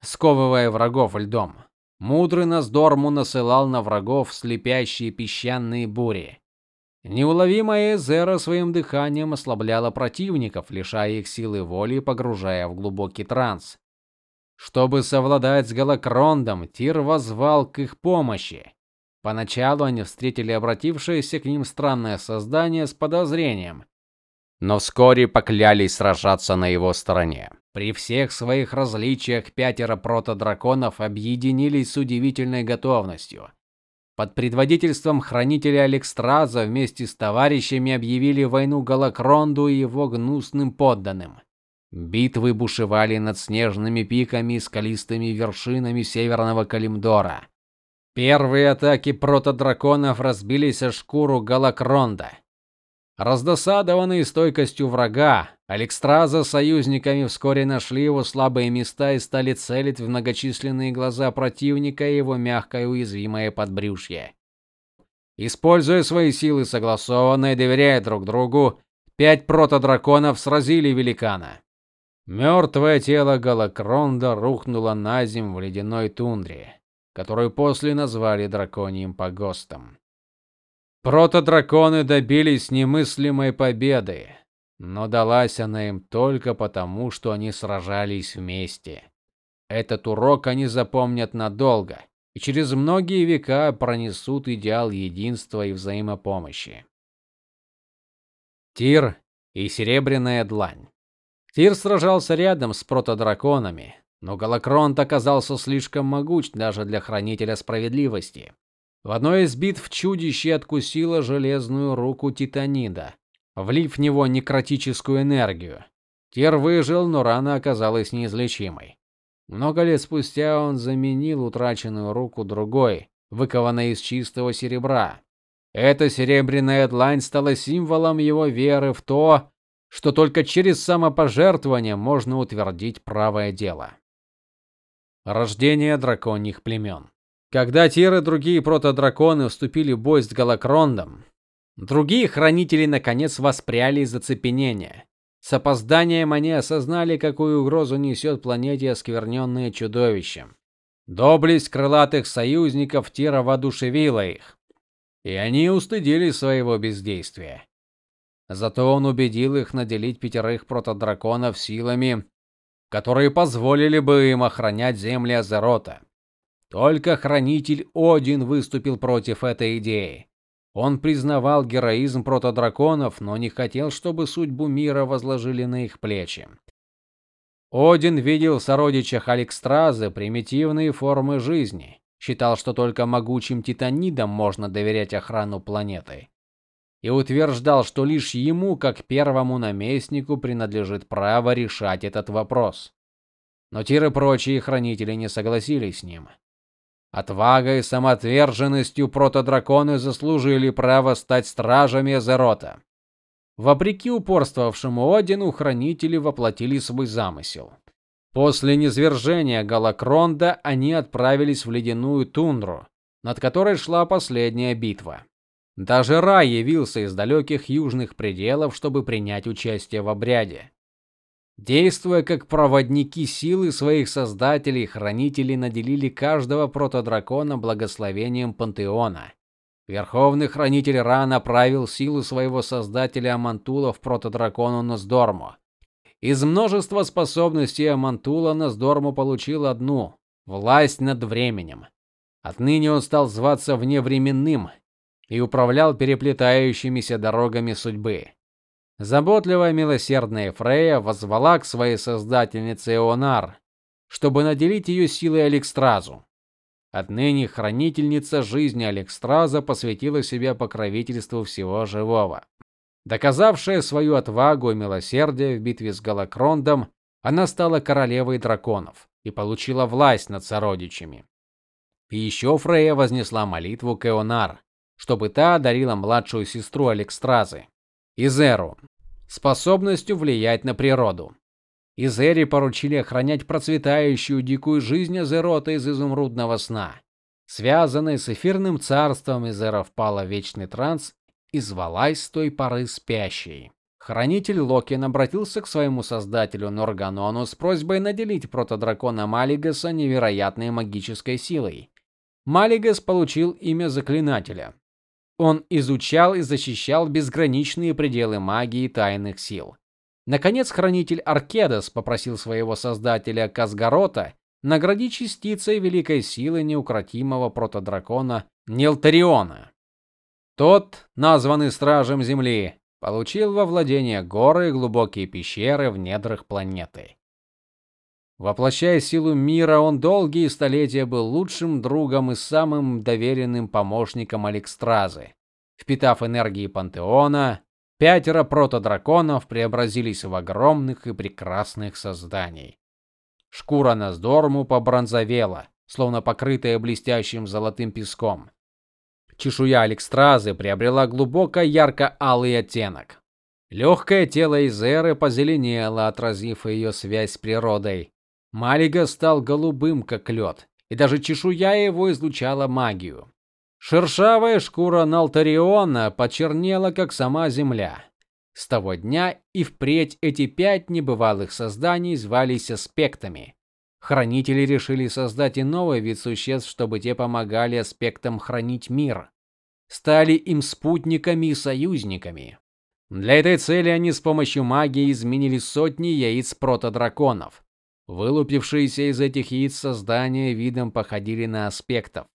сковывая врагов льдом. Мудрый Наздорму насылал на врагов слепящие песчаные бури. Неуловимая Эзера своим дыханием ослабляла противников, лишая их силы воли и погружая в глубокий транс. Чтобы совладать с Галакрондом, Тир возвал к их помощи. Поначалу они встретили обратившееся к ним странное создание с подозрением, но вскоре поклялись сражаться на его стороне. При всех своих различиях пятеро протодраконов объединились с удивительной готовностью. Под предводительством хранителя Алекстраза вместе с товарищами объявили войну Галакронду и его гнусным подданным. Битвы бушевали над снежными пиками и скалистыми вершинами северного Калимдора. Первые атаки протодраконов разбились о шкуру Галакронда. Раздосадованный стойкостью врага, Алекстраза с союзниками вскоре нашли его слабые места и стали целить в многочисленные глаза противника и его мягкое уязвимое подбрюшье. Используя свои силы согласованно и доверяя друг другу, пять протодраконов сразили великана. Мертвое тело Галакронда рухнуло на землю в ледяной тундре, которую после назвали драконьим погостом. Протодраконы добились немыслимой победы, но далась она им только потому, что они сражались вместе. Этот урок они запомнят надолго и через многие века пронесут идеал единства и взаимопомощи. Тир и серебряная длань. Тир сражался рядом с протодраконами, но Галакронт оказался слишком могуч даже для хранителя справедливости. В одной из битв чудище откусило железную руку Титанида, влив в него некротическую энергию. Тир выжил, но рана оказалась неизлечимой. Много лет спустя он заменил утраченную руку другой, выкованной из чистого серебра. Эта серебряная длань стала символом его веры в то, что только через самопожертвование можно утвердить правое дело. Рождение драконьих племен. Когда Тир и другие протодраконы вступили в бой с Галакрондом, другие хранители наконец воспряли из оцепенения. С опозданием они осознали, какую угрозу несет планете оскверненное чудовищем. Доблесть крылатых союзников Тира воодушевила их, и они устыдились своего бездействия. Зато он убедил их наделить пятерых протодраконов силами, которые позволили бы им охранять земли Азерота. Только хранитель Один выступил против этой идеи. Он признавал героизм протодраконов, но не хотел, чтобы судьбу мира возложили на их плечи. Один видел в сородичах Алекстразы примитивные формы жизни, считал, что только могучим титанидам можно доверять охрану планеты и утверждал, что лишь ему, как первому наместнику, принадлежит право решать этот вопрос. Но Тир и прочие хранители не согласились с ним. Отвагой и самоотверженностью протодраконы заслужили право стать стражами Эзерота. Вопреки упорствовавшему Одину, хранители воплотили свой замысел. После низвержения Галакронда они отправились в ледяную тундру, над которой шла последняя битва. Даже Ра явился из далеких южных пределов, чтобы принять участие в обряде. Действуя как проводники силы своих создателей, хранители наделили каждого протодракона благословением пантеона. Верховный хранитель Ра направил силу своего создателя Амантула в протодракону Ноздорму. Из множества способностей Амантула Ноздорму получил одну власть над временем. Отныне он стал зваться вневременным и управлял переплетающимися дорогами судьбы. Заботливая милосердная Фрея воззвала к своей создательнице Эонар, чтобы наделить ее силой Алекстразу. Отныне хранительница жизни Алекстраза посвятила себя покровительству всего живого. Доказавшая свою отвагу и милосердие в битве с Галакрондом, она стала королевой драконов и получила власть над сородичами. И еще Фрея вознесла молитву к Эонар, чтобы та одарила младшую сестру Алекстразы, Изеру, способностью влиять на природу. Изере поручили охранять процветающую дикую жизнь Азерота из изумрудного сна. Связанная с эфирным царством, Изера впала в вечный транс и звалась с той поры спящей. Хранитель Локин обратился к своему создателю Норганону с просьбой наделить протодракона Малигаса невероятной магической силой. Малигас получил имя заклинателя. Он изучал и защищал безграничные пределы магии тайных сил. Наконец хранитель Аркедас попросил своего создателя Казгарота наградить частицей великой силы неукротимого протодракона Нелтариона. Тот, названный стражем земли, получил во владение горы и глубокие пещеры в недрах планеты. Воплощая силу мира, он долгие столетия был лучшим другом и самым доверенным помощником Алекстразы. Впитав энергии пантеона, пятеро протодраконов преобразились в огромных и прекрасных созданий. Шкура Наздорму побронзовела, словно покрытая блестящим золотым песком. Чешуя Алекстразы приобрела глубоко ярко-алый оттенок. Легкое тело Изеры позеленело, отразив ее связь с природой. Малига стал голубым, как лед, и даже чешуя его излучала магию. Шершавая шкура Налтариона почернела, как сама земля. С того дня и впредь эти пять небывалых созданий звались аспектами. Хранители решили создать и новый вид существ, чтобы те помогали аспектам хранить мир. Стали им спутниками и союзниками. Для этой цели они с помощью магии изменили сотни яиц протодраконов. Вылупившиеся из этих яиц создания видом походили на аспектов.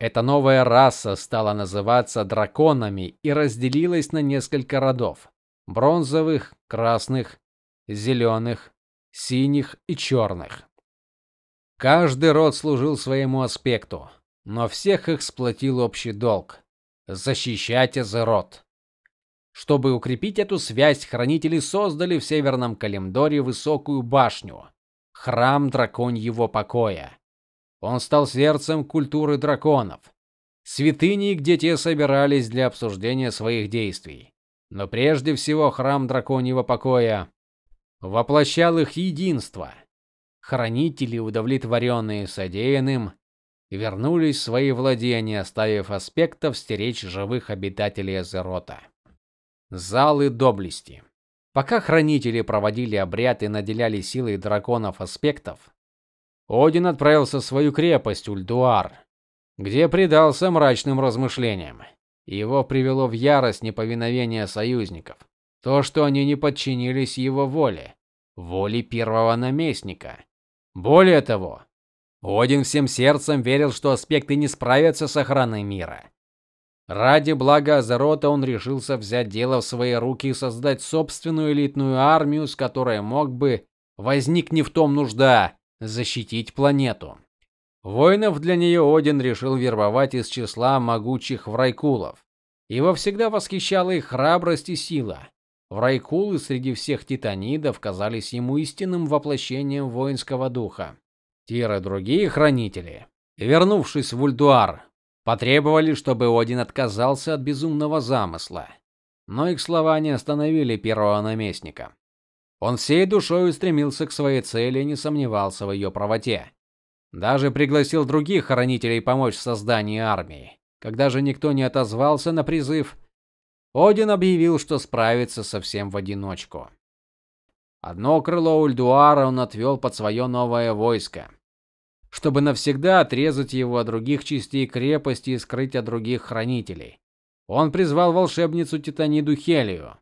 Эта новая раса стала называться драконами и разделилась на несколько родов: бронзовых, красных, зеленых, синих и черных. Каждый род служил своему аспекту, но всех их сплотил общий долг защищать Азерот. Чтобы укрепить эту связь, хранители создали в Северном Калимдоре высокую башню храм драконьего покоя. Он стал сердцем культуры драконов, святыней, где те собирались для обсуждения своих действий. Но прежде всего храм драконьего покоя воплощал их единство. Хранители, удовлетворенные содеянным, вернулись в свои владения, оставив аспектов стеречь живых обитателей Азерота. Залы доблести. Пока хранители проводили обряд и наделяли силой драконов аспектов, Один отправился в свою крепость Ульдуар, где предался мрачным размышлениям. Его привело в ярость неповиновение союзников, то, что они не подчинились его воле, воле первого наместника. Более того, Один всем сердцем верил, что аспекты не справятся с охраной мира. Ради блага Азерота он решился взять дело в свои руки и создать собственную элитную армию, с которой мог бы, возникнет в том нужда, защитить планету. Воинов для нее Один решил вербовать из числа могучих врайкулов. Его всегда восхищала их храбрость и сила. Врайкулы среди всех титанидов казались ему истинным воплощением воинского духа. Тиры другие хранители, вернувшись в Ульдуар, потребовали, чтобы Один отказался от безумного замысла. Но их слова не остановили первого наместника. Он всей душой устремился к своей цели и не сомневался в ее правоте. Даже пригласил других хранителей помочь в создании армии. Когда же никто не отозвался на призыв, один объявил, что справится совсем в одиночку. Одно крыло Ульдуара он отвел под свое новое войско, чтобы навсегда отрезать его от других частей крепости и скрыть от других хранителей. Он призвал волшебницу Титаниду Хелию.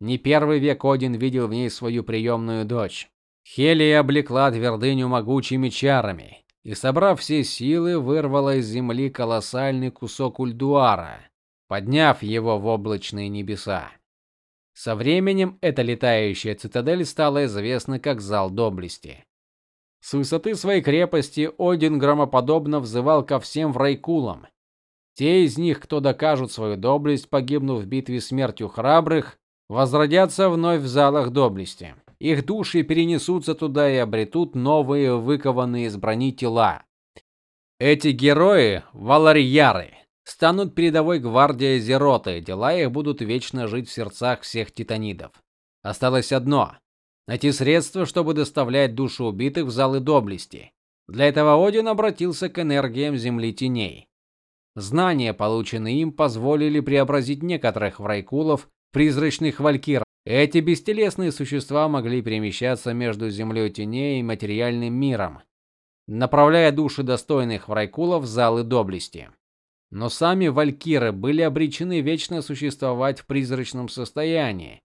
Не первый век Один видел в ней свою приемную дочь. Хелия облекла твердыню могучими чарами и, собрав все силы, вырвала из земли колоссальный кусок Ульдуара подняв его в облачные небеса. Со временем эта летающая цитадель стала известна как зал доблести. С высоты своей крепости Один громоподобно взывал ко всем врайкулам. Те из них, кто докажут свою доблесть, погибнув в битве смертью храбрых, возродятся вновь в залах доблести. Их души перенесутся туда и обретут новые выкованные из брони тела. Эти герои валарьяры станут передовой гвардией Зероты, дела их будут вечно жить в сердцах всех титанидов. Осталось одно найти средства, чтобы доставлять души убитых в залы доблести. Для этого Один обратился к энергиям земли теней. Знания, полученные им, позволили преобразить некоторых врайкулов в призрачных валькир. Эти бестелесные существа могли перемещаться между землей теней и материальным миром, направляя души достойных врайкулов в залы доблести. Но сами валькиры были обречены вечно существовать в призрачном состоянии.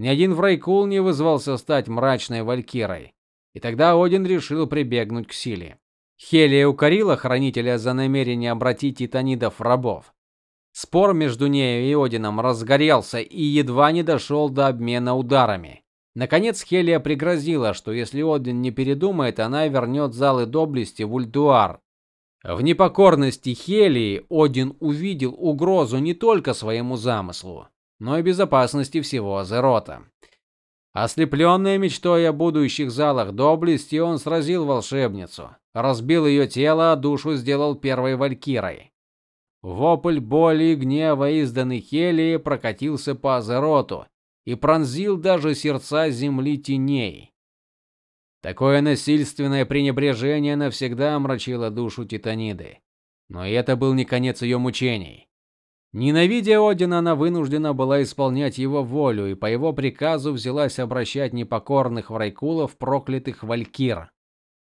Ни один Врайкул не вызвался стать мрачной валькирой. И тогда Один решил прибегнуть к силе. Хелия укорила хранителя за намерение обратить титанидов в рабов. Спор между ней и Одином разгорелся и едва не дошел до обмена ударами. Наконец Хелия пригрозила, что если Один не передумает, она вернет залы доблести в Ульдуар, в непокорности Хелии Один увидел угрозу не только своему замыслу, но и безопасности всего Азерота. Ослепленный мечтой о будущих залах доблести, он сразил волшебницу, разбил ее тело, а душу сделал первой валькирой. Вопль боли и гнева, изданный Хелией, прокатился по Азероту, и пронзил даже сердца земли теней. Такое насильственное пренебрежение навсегда омрачило душу Титаниды. Но это был не конец ее мучений. Ненавидя Одина, она вынуждена была исполнять его волю и по его приказу взялась обращать непокорных врайкулов проклятых валькир.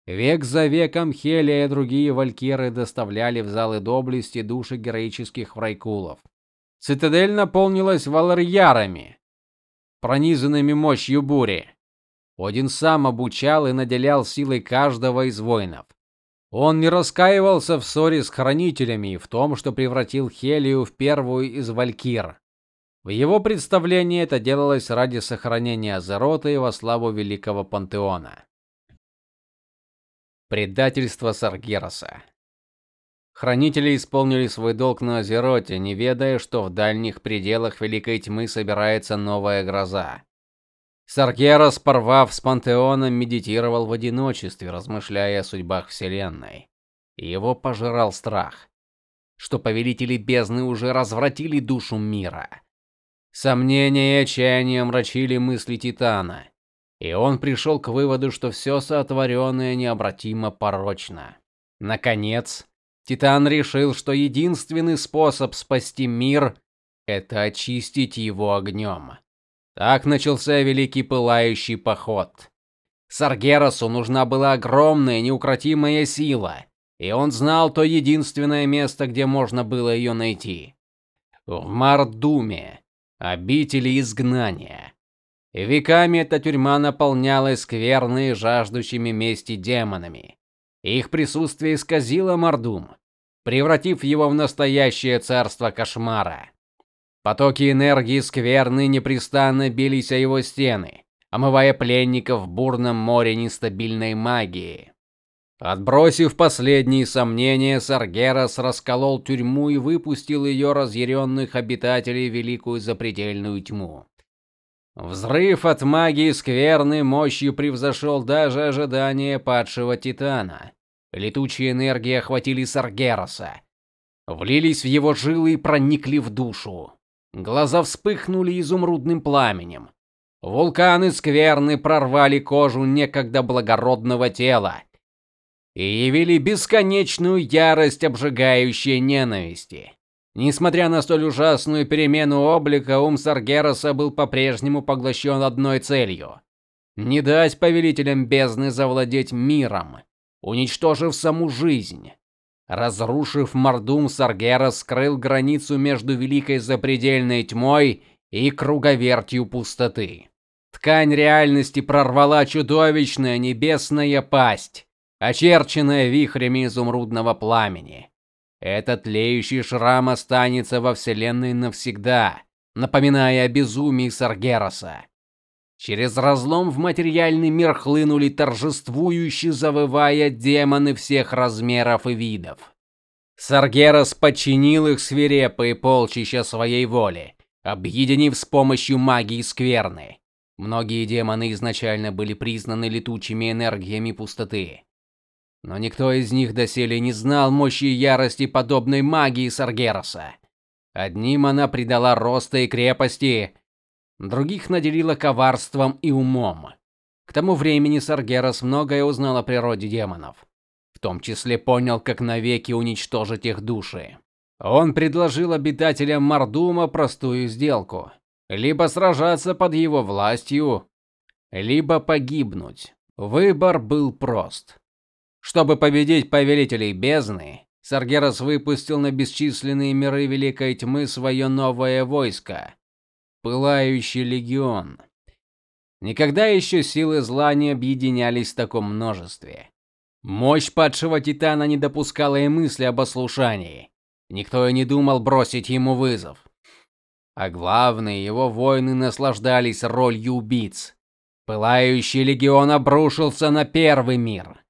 Век за веком Хелия и другие валькиры доставляли в залы доблести души героических врайкулов. Цитадель наполнилась валарьярами, пронизанными мощью бури. Один сам обучал и наделял силой каждого из воинов. Он не раскаивался в ссоре с хранителями и в том, что превратил Хелию в первую из валькир. В его представлении это делалось ради сохранения Азерота и во славу великого пантеона. Предательство Саргераса. Хранители исполнили свой долг на Азероте, не ведая, что в дальних пределах Великой Тьмы собирается новая гроза. Саргерас, порвав с пантеоном, медитировал в одиночестве, размышляя о судьбах вселенной. Его пожирал страх, что повелители бездны уже развратили душу мира. Сомнения и отчаяние мрачили мысли Титана, и он пришел к выводу, что все сотворенное необратимо порочно. Наконец, Титан решил, что единственный способ спасти мир это очистить его огнем. Так начался великий пылающий поход. Саргерасу нужна была огромная неукротимая сила, и он знал то единственное место, где можно было ее найти. В Мардуме, обители изгнания. Веками эта тюрьма наполнялась скверными, жаждущими мести демонами. Их присутствие исказило Мардум, превратив его в настоящее царство кошмара. Потоки энергии скверны непрестанно бились о его стены, омывая пленников в бурном море нестабильной магии. Отбросив последние сомнения, Саргерас расколол тюрьму и выпустил ее разъяренных обитателей в великую запредельную тьму. Взрыв от магии скверны мощью превзошел даже ожидания падшего титана. Летучие энергии охватили Саргераса, влились в его жилы и проникли в душу. Глаза вспыхнули изумрудным пламенем. Вулканы скверны прорвали кожу некогда благородного тела и явили бесконечную ярость обжигающей ненависти. Несмотря на столь ужасную перемену облика, ум Саргераса был по-прежнему поглощен одной целью не дать повелителям бездны завладеть миром, уничтожив саму жизнь. Разрушив Мордум, Саргера скрыл границу между великой запредельной тьмой и круговертью пустоты. Ткань реальности прорвала чудовищная небесная пасть, очерченная вихрями изумрудного пламени. Этот тлеющий шрам останется во вселенной навсегда, напоминая о безумии Саргераса. Через разлом в материальный мир хлынули торжествующие, завывая демоны всех размеров и видов. Саргерас подчинил их свирепые полчища своей воле, объединив с помощью магии скверны. Многие демоны изначально были признаны летучими энергиями пустоты. Но никто из них доселе не знал мощи и ярости подобной магии Саргераса. Одним она придала роста и крепости, других наделила коварством и умом. К тому времени Саргерас многое узнал о природе демонов, в том числе понял, как навеки уничтожить их души. Он предложил обитателям Мардума простую сделку: либо сражаться под его властью, либо погибнуть. Выбор был прост. Чтобы победить повелителей бездны, Саргерас выпустил на бесчисленные миры Великой Тьмы свое новое войско Пылающий легион. Никогда еще силы зла не объединялись в таком множестве. Мощь падшего титана не допускала и мысли об ослушании. Никто и не думал бросить ему вызов. А главное, его воины наслаждались ролью убийц. Пылающий легион обрушился на первый мир.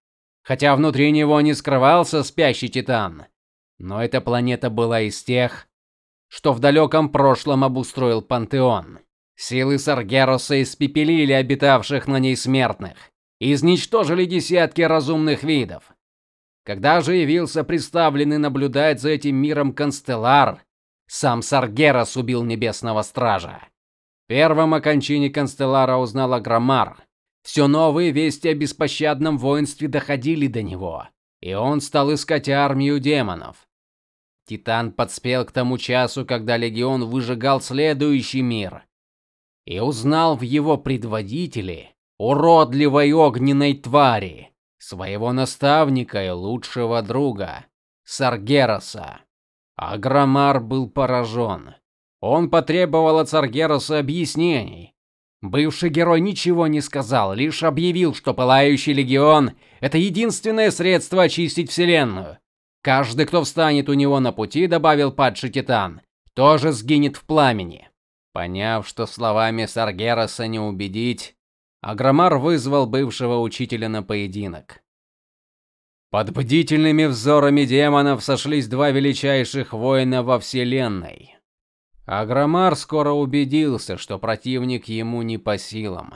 Хотя внутри него не скрывался спящий титан, но эта планета была из тех, что в далеком прошлом обустроил пантеон. Силы Саргероса испепелили обитавших на ней смертных, изничтожили десятки разумных видов. Когда же явился представленный наблюдать за этим миром Констеллар, сам Саргерос убил небесного стража. Первым о кончине Констеллара узнал Агромар. Все новые вести о беспощадном воинстве доходили до него, и он стал искать армию демонов. Титан подспел к тому часу, когда легион выжигал следующий мир, и узнал в его предводителе уродливой огненной твари, своего наставника и лучшего друга, Саргераса. Агромар был поражен. Он потребовал от Саргераса объяснений. Бывший герой ничего не сказал, лишь объявил, что Пылающий легион это единственное средство очистить вселенную. Каждый, кто встанет у него на пути, добавил падший титан, тоже сгинет в пламени. Поняв, что словами Саргераса не убедить, Агромар вызвал бывшего учителя на поединок. Под бдительными взорами демонов сошлись два величайших воина во вселенной. Агромар скоро убедился, что противник ему не по силам.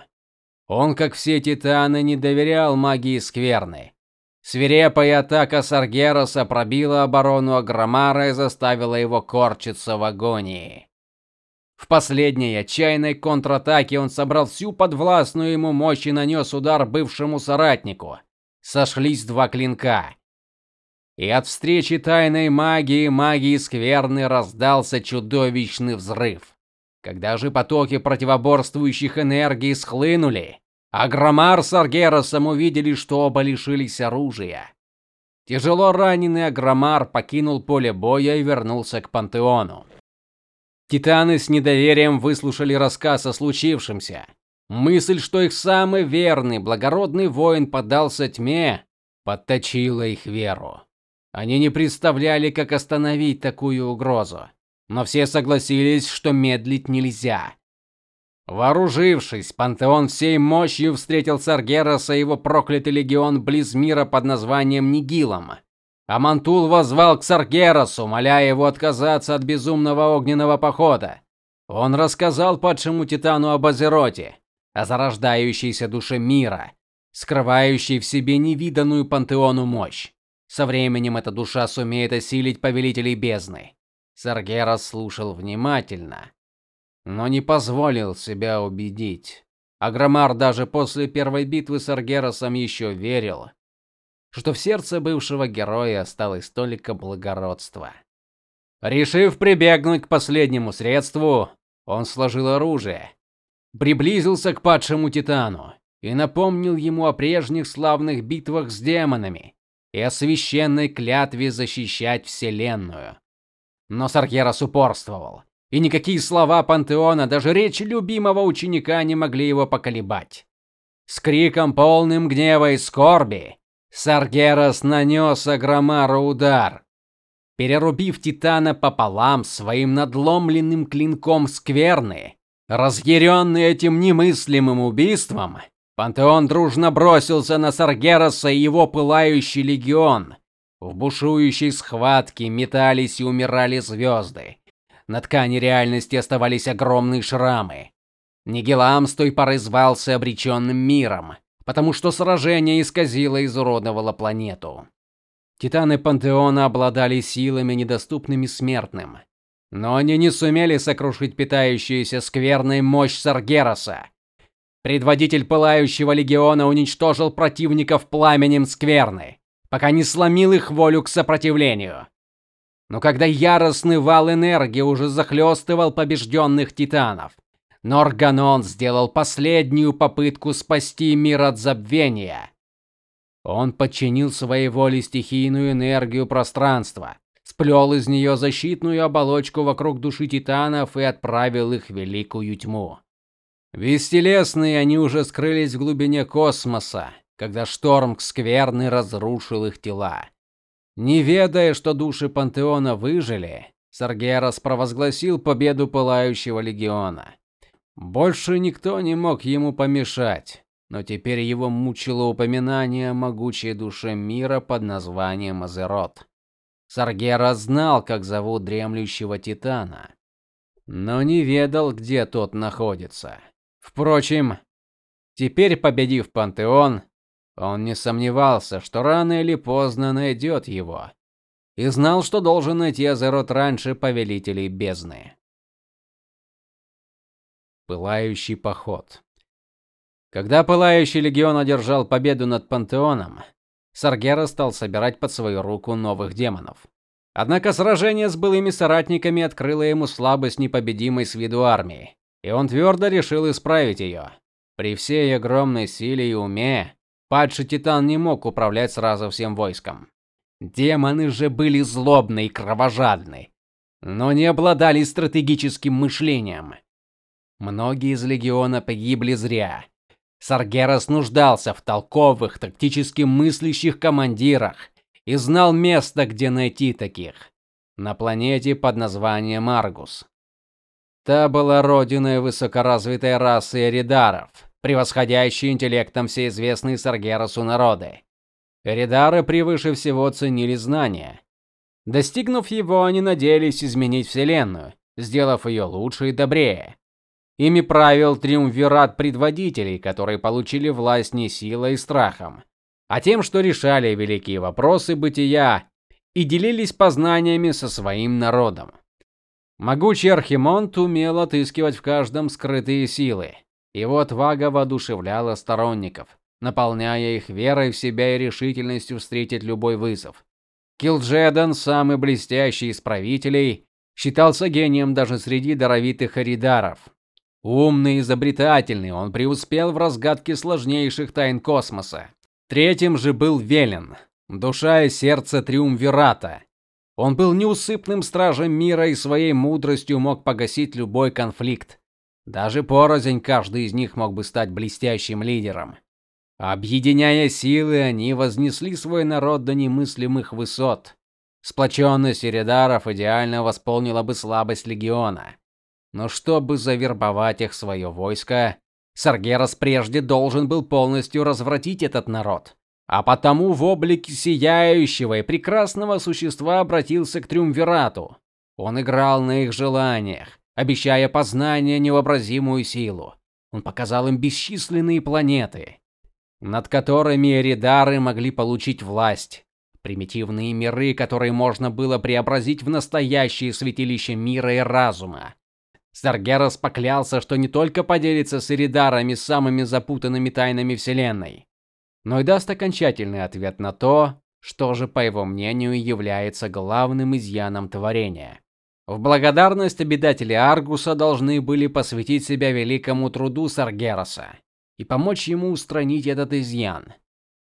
Он, как все титаны, не доверял магии скверны. Свирепая атака Саргероса пробила оборону Агромара и заставила его корчиться в агонии. В последней отчаянной контратаке он собрал всю подвластную ему мощь и нанес удар бывшему соратнику сошлись два клинка. И от встречи тайной магии и магии скверны раздался чудовищный взрыв. Когда же потоки противоборствующих энергий схлынули, Агромар с Аргеросом увидели, что оба лишились оружия. Тяжело раненый Агромар покинул поле боя и вернулся к пантеону. Титаны с недоверием выслушали рассказ о случившемся. Мысль, что их самый верный, благородный воин поддался тьме, подточила их веру. Они не представляли, как остановить такую угрозу, но все согласились, что медлить нельзя. Вооружившись, пантеон всей мощью встретил Саргераса и его проклятый легион близ мира под названием Нигилом. Амантул возвал к Саргерасу, моля его отказаться от безумного огненного похода. Он рассказал падшему титану об Азероте, о зарождающейся душе мира, скрывающей в себе невиданную пантеону мощь. Со временем эта душа сумеет осилить повелителей бездны. Саргерас слушал внимательно, но не позволил себя убедить. Агромар даже после первой битвы с Аргеросом еще верил, что в сердце бывшего героя осталось только благородство. Решив прибегнуть к последнему средству, он сложил оружие приблизился к падшему титану и напомнил ему о прежних славных битвах с демонами и о священной клятве защищать вселенную. Но Саргерас упорствовал, и никакие слова пантеона, даже речь любимого ученика не могли его поколебать. С криком полным гнева и скорби Саргерас нанес Агромару удар, перерубив титана пополам своим надломленным клинком скверны Разъяренный этим немыслимым убийством, Пантеон дружно бросился на Саргераса и его пылающий легион. В бушующей схватке метались и умирали звезды. На ткани реальности оставались огромные шрамы. Нигелам с той поры звался обреченным миром, потому что сражение исказило и изуродовало планету. Титаны Пантеона обладали силами, недоступными смертным. Но они не сумели сокрушить питающуюся скверной мощь Саргераса. Предводитель пылающего легиона уничтожил противников пламенем скверны, пока не сломил их волю к сопротивлению. Но когда яростный вал энергии уже захлестывал побежденных титанов, Норганон сделал последнюю попытку спасти мир от забвения. Он подчинил своей воле стихийную энергию пространства, сплел из нее защитную оболочку вокруг души титанов и отправил их в великую тьму. Бестелесные они уже скрылись в глубине космоса, когда шторм скверный разрушил их тела. Не ведая, что души пантеона выжили, Саргерас провозгласил победу пылающего легиона. Больше никто не мог ему помешать, но теперь его мучило упоминание о могучей душе мира под названием Азерот. Саргера знал, как зовут дремлющего титана, но не ведал, где тот находится. Впрочем, теперь победив пантеон, он не сомневался, что рано или поздно найдет его, и знал, что должен найти Азерот раньше повелителей бездны. Пылающий поход. Когда Пылающий легион одержал победу над пантеоном, Саргера стал собирать под свою руку новых демонов. Однако сражение с былыми соратниками открыло ему слабость непобедимой с виду армии, и он твердо решил исправить ее. При всей огромной силе и уме падший титан не мог управлять сразу всем войском. Демоны же были злобны и кровожадны, но не обладали стратегическим мышлением. Многие из легиона погибли зря. Саргерас нуждался в толковых, тактически мыслящих командирах и знал место, где найти таких. На планете под названием Аргус. Та была родиной высокоразвитой расы эридаров, превосходящей интеллектом все известные Саргерасу народы. Эридары превыше всего ценили знания. Достигнув его, они надеялись изменить вселенную, сделав ее лучше и добрее. Ими правил триумвират предводителей, которые получили власть не силой и страхом, а тем, что решали великие вопросы бытия и делились познаниями со своим народом. Могучий Архимонд умел отыскивать в каждом скрытые силы. Его отвага воодушевляла сторонников, наполняя их верой в себя и решительностью встретить любой вызов. Килджедан, самый блестящий из правителей, считался гением даже среди даровитых аридаров. Умный и изобретательный, он преуспел в разгадке сложнейших тайн космоса. Третьим же был Велен, душа и сердце триумвирата. Он был неусыпным стражем мира и своей мудростью мог погасить любой конфликт. Даже порознь каждый из них мог бы стать блестящим лидером. Объединяя силы, они вознесли свой народ до немыслимых высот. Сплоченность Иридаров идеально восполнила бы слабость легиона. Но чтобы завербовать их в свое войско, Саргерас прежде должен был полностью развратить этот народ. А потому в облике сияющего и прекрасного существа обратился к Триумвирату. Он играл на их желаниях, обещая познание невообразимую силу. Он показал им бесчисленные планеты, над которыми эридары могли получить власть, примитивные миры, которые можно было преобразить в настоящие святилища мира и разума. Саргерас поклялся, что не только поделится с Иридарами самыми запутанными тайнами вселенной, но и даст окончательный ответ на то, что же, по его мнению, является главным изъяном творения. В благодарность обитатели Аргуса должны были посвятить себя великому труду Саргераса и помочь ему устранить этот изъян.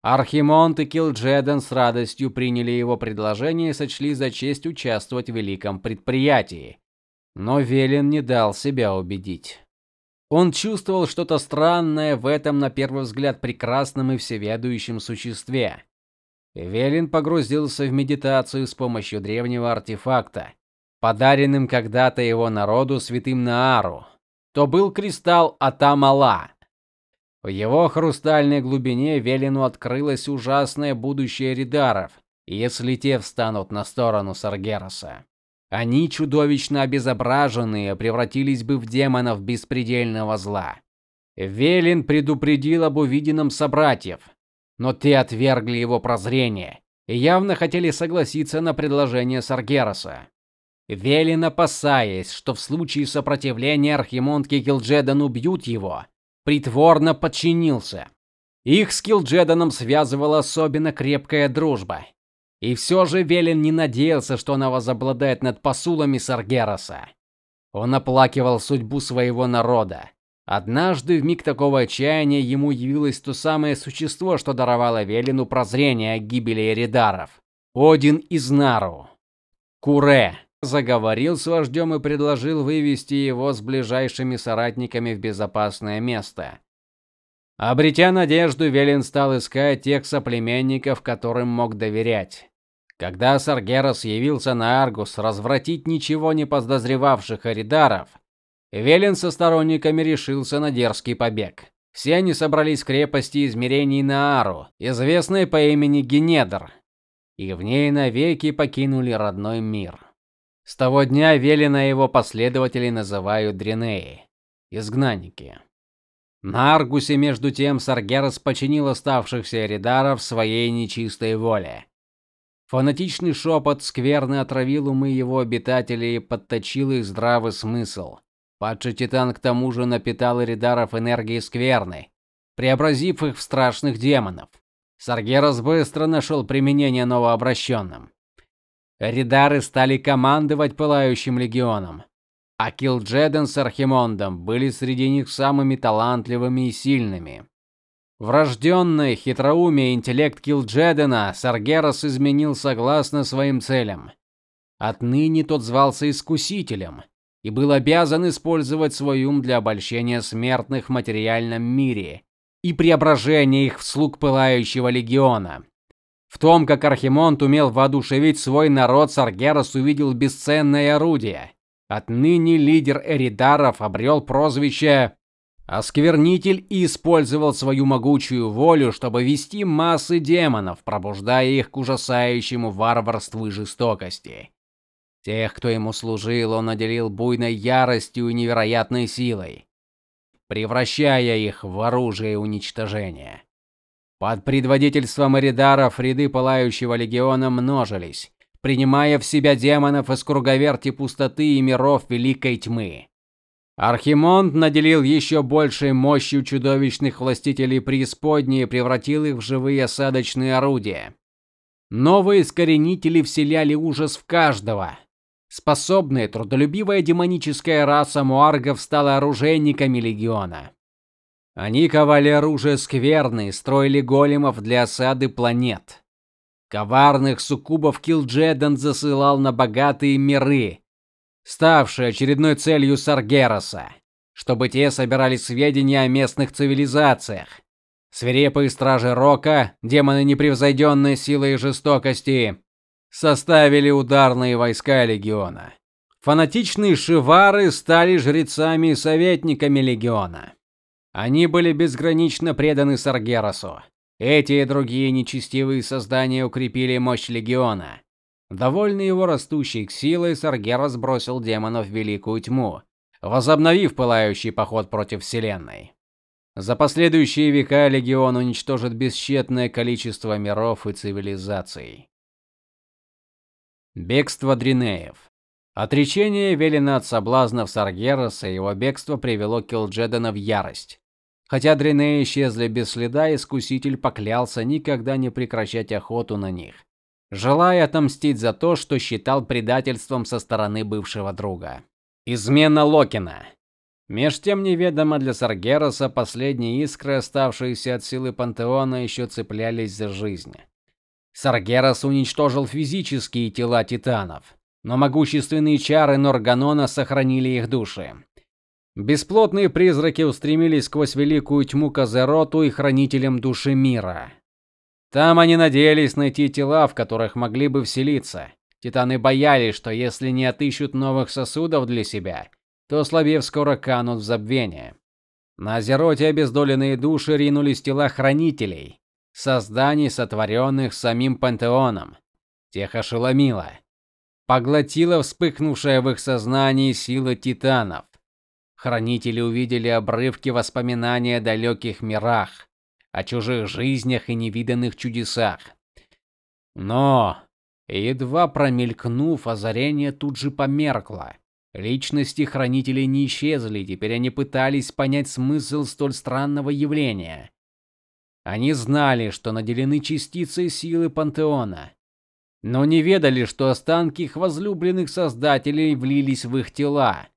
Архимонт и Килджеден с радостью приняли его предложение и сочли за честь участвовать в великом предприятии, но Велен не дал себя убедить. Он чувствовал что-то странное в этом на первый взгляд прекрасном и всеведущем существе. Велин погрузился в медитацию с помощью древнего артефакта, подаренным когда-то его народу святым Наару. То был кристалл Атамала. В его хрустальной глубине Велину открылось ужасное будущее Ридаров, если те встанут на сторону Саргераса. Они, чудовищно обезображенные, превратились бы в демонов беспредельного зла. Велин предупредил об увиденном собратьев, но те отвергли его прозрение и явно хотели согласиться на предложение Саргераса. Велин, опасаясь, что в случае сопротивления Архимонд Кикилджедан убьют его, притворно подчинился. Их с Килджеданом связывала особенно крепкая дружба, и все же Велин не надеялся, что она возобладает над посулами Саргераса. Он оплакивал судьбу своего народа. Однажды в миг такого отчаяния ему явилось то самое существо, что даровало Велину прозрение о гибели Эридаров. Один из Нару. Куре заговорил с вождем и предложил вывести его с ближайшими соратниками в безопасное место. Обретя надежду, Велин стал искать тех соплеменников, которым мог доверять. Когда Саргерас явился на Аргус развратить ничего не подозревавших аридаров, Велен со сторонниками решился на дерзкий побег. Все они собрались в крепости измерений Наару, известной по имени Генедр, и в ней навеки покинули родной мир. С того дня Велена и его последователи называют Дренеи, изгнанники. На Аргусе между тем Саргерас подчинил оставшихся аридаров своей нечистой воле. Фанатичный шепот скверно отравил умы его обитателей и подточил их здравый смысл. Падший титан к тому же напитал Эридаров энергией скверны, преобразив их в страшных демонов. Саргерас быстро нашел применение новообращенным. Эридары стали командовать пылающим легионом, а Килджеден с Архимондом были среди них самыми талантливыми и сильными. Врожденный хитроумие и интеллект Килджедена Саргерас изменил согласно своим целям. Отныне тот звался искусителем и был обязан использовать свой ум для обольщения смертных в материальном мире и преображения их в слуг пылающего легиона. В том, как Архимонд умел воодушевить свой народ, Саргерас увидел бесценное орудие. Отныне лидер Эридаров обрел прозвище Осквернитель и использовал свою могучую волю, чтобы вести массы демонов, пробуждая их к ужасающему варварству и жестокости. Тех, кто ему служил, он наделил буйной яростью и невероятной силой, превращая их в оружие уничтожения. Под предводительством Эридаров ряды пылающего легиона множились, принимая в себя демонов из круговерти пустоты и миров великой тьмы. Архимонд наделил еще большей мощью чудовищных властителей преисподней и превратил их в живые осадочные орудия. Новые искоренители вселяли ужас в каждого, Способная, трудолюбивая демоническая раса муаргов стала оружейниками легиона. Они ковали оружие скверны строили големов для осады планет. Коварных суккубов Килджедан засылал на богатые миры, ставшие очередной целью Саргераса, чтобы те собирали сведения о местных цивилизациях. Свирепые стражи Рока, демоны непревзойденной силы и жестокости, составили ударные войска легиона. Фанатичные шивары стали жрецами и советниками легиона. Они были безгранично преданы Саргерасу. Эти и другие нечестивые создания укрепили мощь легиона. Довольный его растущей силой, Саргерас бросил демонов в великую тьму, возобновив пылающий поход против вселенной. За последующие века легион уничтожит бесчетное количество миров и цивилизаций. Бегство Дринеев. Отречение велено от соблазнов Саргераса, и его бегство привело Килджедана в ярость. Хотя Дринеи исчезли без следа, искуситель поклялся никогда не прекращать охоту на них, желая отомстить за то, что считал предательством со стороны бывшего друга. Измена Локина. Меж тем неведомо для Саргераса последние искры, оставшиеся от силы пантеона, еще цеплялись за жизнь. Саргерас уничтожил физические тела титанов, но могущественные чары Норганона сохранили их души. Бесплотные призраки устремились сквозь великую тьму к Азероту и хранителям души мира. Там они надеялись найти тела, в которых могли бы вселиться. Титаны боялись, что если не отыщут новых сосудов для себя, то ослабев скоро канут в забвение. На Азероте обездоленные души ринулись тела хранителей, созданий, сотворенных самим пантеоном. Тех ошеломило. Поглотила вспыхнувшая в их сознании сила титанов. Хранители увидели обрывки воспоминаний о далеких мирах, о чужих жизнях и невиданных чудесах. Но едва промелькнув, озарение тут же померкло. Личности хранителей не исчезли, теперь они пытались понять смысл столь странного явления. Они знали, что наделены частицей силы пантеона, но не ведали, что останки их возлюбленных создателей влились в их тела.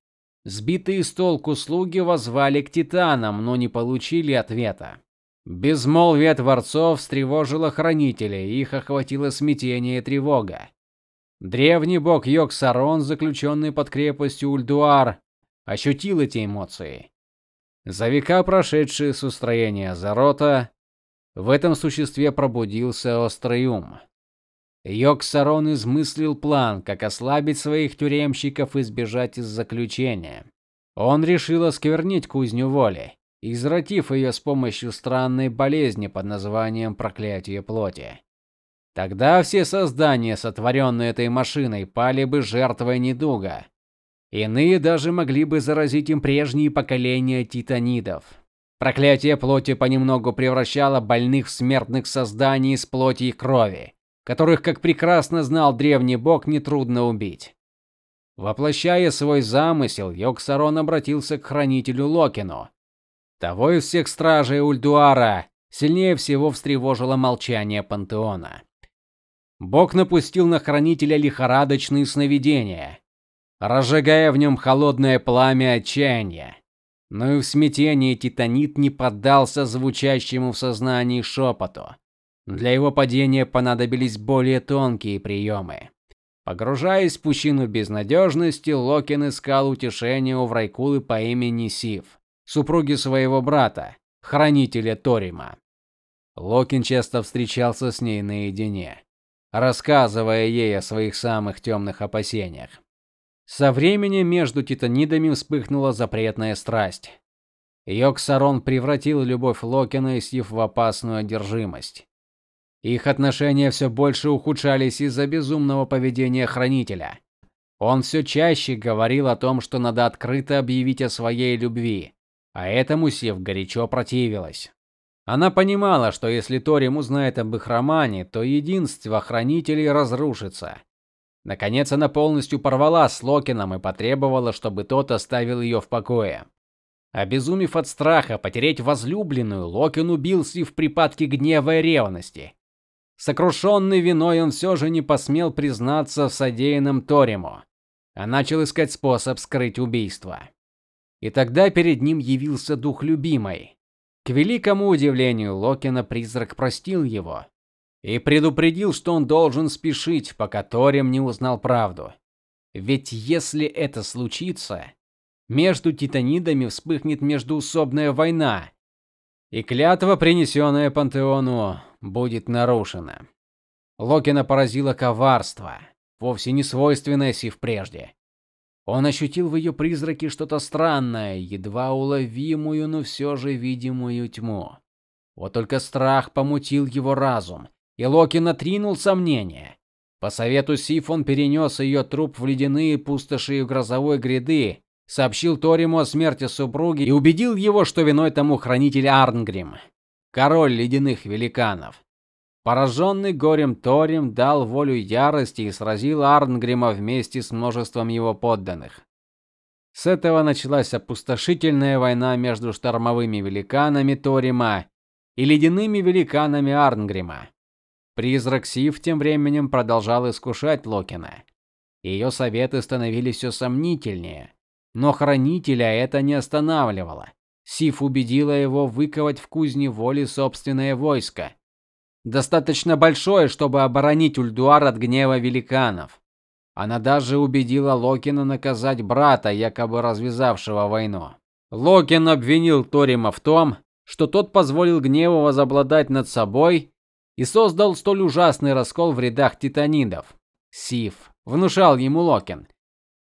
Сбитые с толку слуги возвали к титанам, но не получили ответа. Безмолвие творцов встревожило хранителей, их охватило смятение и тревога. Древний бог Йог-Сарон, заключенный под крепостью Ульдуар, ощутил эти эмоции. За века, прошедшие с устроения Зарота, в этом существе пробудился острый ум. Йоксарон измыслил план, как ослабить своих тюремщиков и сбежать из заключения. Он решил осквернить кузню воли, извратив ее с помощью странной болезни под названием проклятие плоти. Тогда все создания, сотворенные этой машиной, пали бы жертвой недуга. Иные даже могли бы заразить им прежние поколения титанидов. Проклятие плоти понемногу превращало больных в смертных созданий из плоти и крови, которых, как прекрасно знал древний бог, не трудно убить. Воплощая свой замысел, Йоксарон обратился к хранителю Локину. Того из всех стражей Ульдуара сильнее всего встревожило молчание пантеона. Бог напустил на хранителя лихорадочные сновидения, разжигая в нем холодное пламя отчаяния. Но и в смятении Титанит не поддался звучащему в сознании шепоту. Для его падения понадобились более тонкие приемы. Погружаясь в пучину безнадежности, Локин искал утешения у Врайкулы по имени Сив, супруги своего брата, хранителя Торима. Локин часто встречался с ней наедине, рассказывая ей о своих самых темных опасениях. Со временем между титанидами вспыхнула запретная страсть. Йоксарон превратил любовь Локина и Сив в опасную одержимость. Их отношения все больше ухудшались из-за безумного поведения хранителя. Он все чаще говорил о том, что надо открыто объявить о своей любви, а этому Сев горячо противилась. Она понимала, что если Торим узнает об их романе, то единство хранителей разрушится. Наконец она полностью порвала с Локином и потребовала, чтобы тот оставил ее в покое. Обезумев от страха потерять возлюбленную, Локин убил Си в припадке гнева и ревности. Сокрушенный виной, он все же не посмел признаться в содеянном Ториму, а начал искать способ скрыть убийство. И тогда перед ним явился дух любимой. К великому удивлению Локина призрак простил его и предупредил, что он должен спешить, пока Торим не узнал правду. Ведь если это случится, между титанидами вспыхнет междуусобная война, и клятва, принесенная пантеону, будет нарушена. Локина поразило коварство, вовсе не свойственное Сив прежде. Он ощутил в ее призраке что-то странное, едва уловимую, но все же видимую тьму. Вот только страх помутил его разум, и Локин отринул сомнения. По совету Сиф он перенес ее труп в ледяные пустоши и грозовой гряды, сообщил Ториму о смерти супруги и убедил его, что виной тому хранитель Арнгрим, король ледяных великанов. Пораженный горем Торим дал волю ярости и сразил Арнгрима вместе с множеством его подданных. С этого началась опустошительная война между штормовыми великанами Торима и ледяными великанами Арнгрима. Призрак Сив тем временем продолжал искушать Локина. Ее советы становились все сомнительнее. Но хранителя это не останавливало. Сиф убедила его выковать в кузне воли собственное войско, достаточно большое, чтобы оборонить Ульдуар от гнева великанов. Она даже убедила Локина наказать брата, якобы развязавшего войну. Локин обвинил Торима в том, что тот позволил гневу возобладать над собой и создал столь ужасный раскол в рядах титанидов. Сиф внушал ему Локин,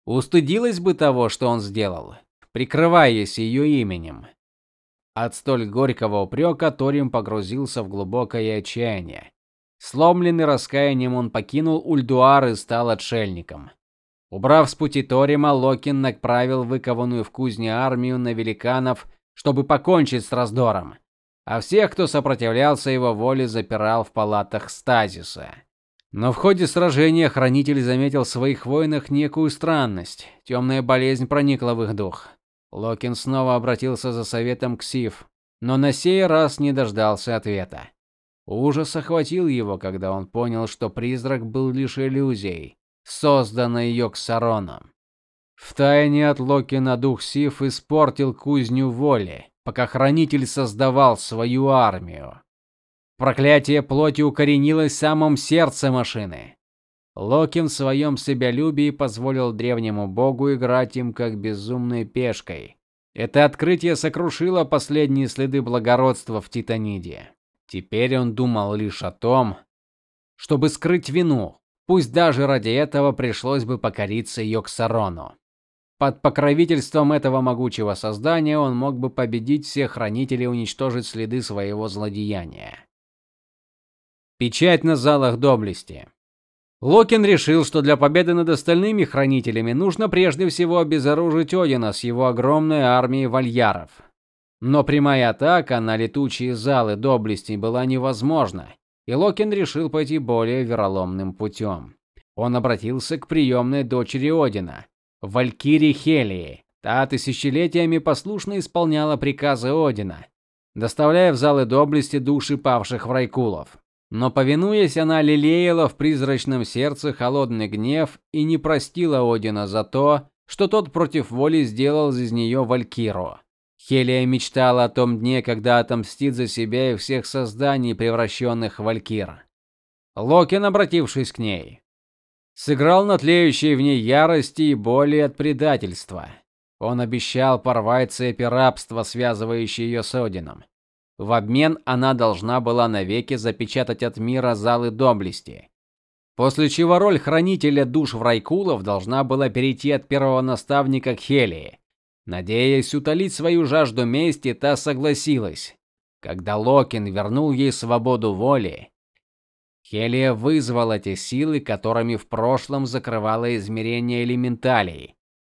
Устыдилась бы того, что он сделал, прикрываясь ее именем. От столь горького упрека Торим погрузился в глубокое отчаяние. Сломленный раскаянием, он покинул Ульдуар и стал отшельником. Убрав с пути Торима, Локин направил выкованную в кузне армию на великанов, чтобы покончить с раздором, а всех, кто сопротивлялся его воле, запирал в палатах стазиса. Но в ходе сражения хранитель заметил в своих воинах некую странность. Темная болезнь проникла в их дух. Локин снова обратился за советом к Сив, но на сей раз не дождался ответа. Ужас охватил его, когда он понял, что призрак был лишь иллюзией, созданной Йоксароном. Втайне от Локина дух Сив испортил кузню воли, пока хранитель создавал свою армию. Проклятие плоти укоренилось в самом сердце машины. Локин в своем себялюбии позволил древнему богу играть им как безумной пешкой. Это открытие сокрушило последние следы благородства в Титаниде. Теперь он думал лишь о том, чтобы скрыть вину. Пусть даже ради этого пришлось бы покориться Йоксарону. Под покровительством этого могучего создания он мог бы победить всех хранителей и уничтожить следы своего злодеяния. Печать на залах доблести. Локин решил, что для победы над остальными хранителями нужно прежде всего обезоружить Одина с его огромной армией вальяров. Но прямая атака на летучие залы доблести была невозможна, и Локин решил пойти более вероломным путем. Он обратился к приемной дочери Одина, Валькирии Хелии. Та тысячелетиями послушно исполняла приказы Одина, доставляя в залы доблести души павших врайкулов. Но повинуясь, она лелеяла в призрачном сердце холодный гнев и не простила Одина за то, что тот против воли сделал из нее валькиру. Хелия мечтала о том дне, когда отомстит за себя и всех созданий, превращенных в валькир. Локин, обратившись к ней, сыграл на тлеющей в ней ярости и боли от предательства. Он обещал порвать цепи рабства, связывающие ее с Одином. В обмен она должна была навеки запечатать от мира залы доблести. После чего роль хранителя душ Врайкулов должна была перейти от первого наставника к Хелии. Надеясь утолить свою жажду мести, та согласилась. Когда Локин вернул ей свободу воли, Хелия вызвала те силы, которыми в прошлом закрывала измерения элементалей.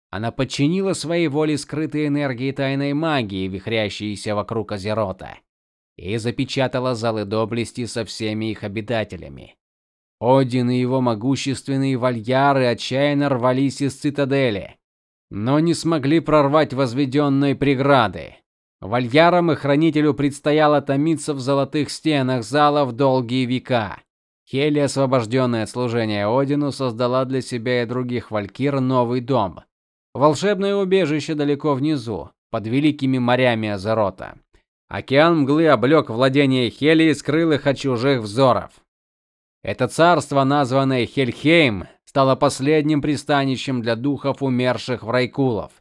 Она подчинила своей воле скрытые энергии тайной магии, вихрящиеся вокруг Азерота и запечатала залы доблести со всеми их обитателями. Один и его могущественные вальяры отчаянно рвались из цитадели, но не смогли прорвать возведенные преграды. Вальярам и хранителю предстояло томиться в золотых стенах залов долгие века. Хели, освобожденная от служения Одину, создала для себя и других валькир новый дом. Волшебное убежище далеко внизу, под великими морями Азерота. Океан мглы облек владения Хели и скрыл их от чужих взоров. Это царство, названное Хельхейм, стало последним пристанищем для духов умерших врайкулов.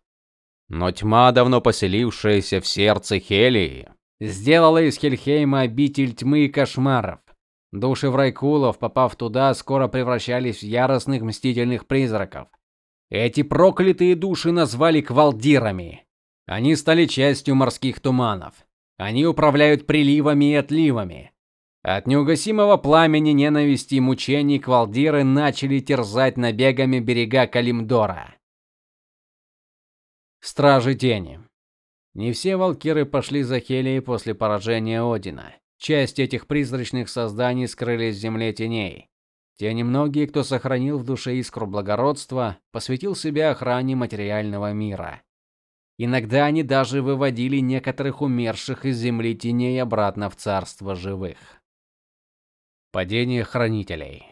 Но тьма, давно поселившаяся в сердце Хелии, сделала из Хельхейма обитель тьмы и кошмаров. Души врайкулов, попав туда, скоро превращались в яростных мстительных призраков. Эти проклятые души назвали квалдирами. Они стали частью морских туманов. Они управляют приливами и отливами. От неугасимого пламени ненависти и мучений квалдиры начали терзать набегами берега Калимдора. Стражи тени. Не все валкиры пошли за Хелией после поражения Одина. Часть этих призрачных созданий скрылись в земле теней. Те немногие, кто сохранил в душе искру благородства, посвятил себя охране материального мира. Иногда они даже выводили некоторых умерших из земли теней обратно в царство живых. Падение хранителей.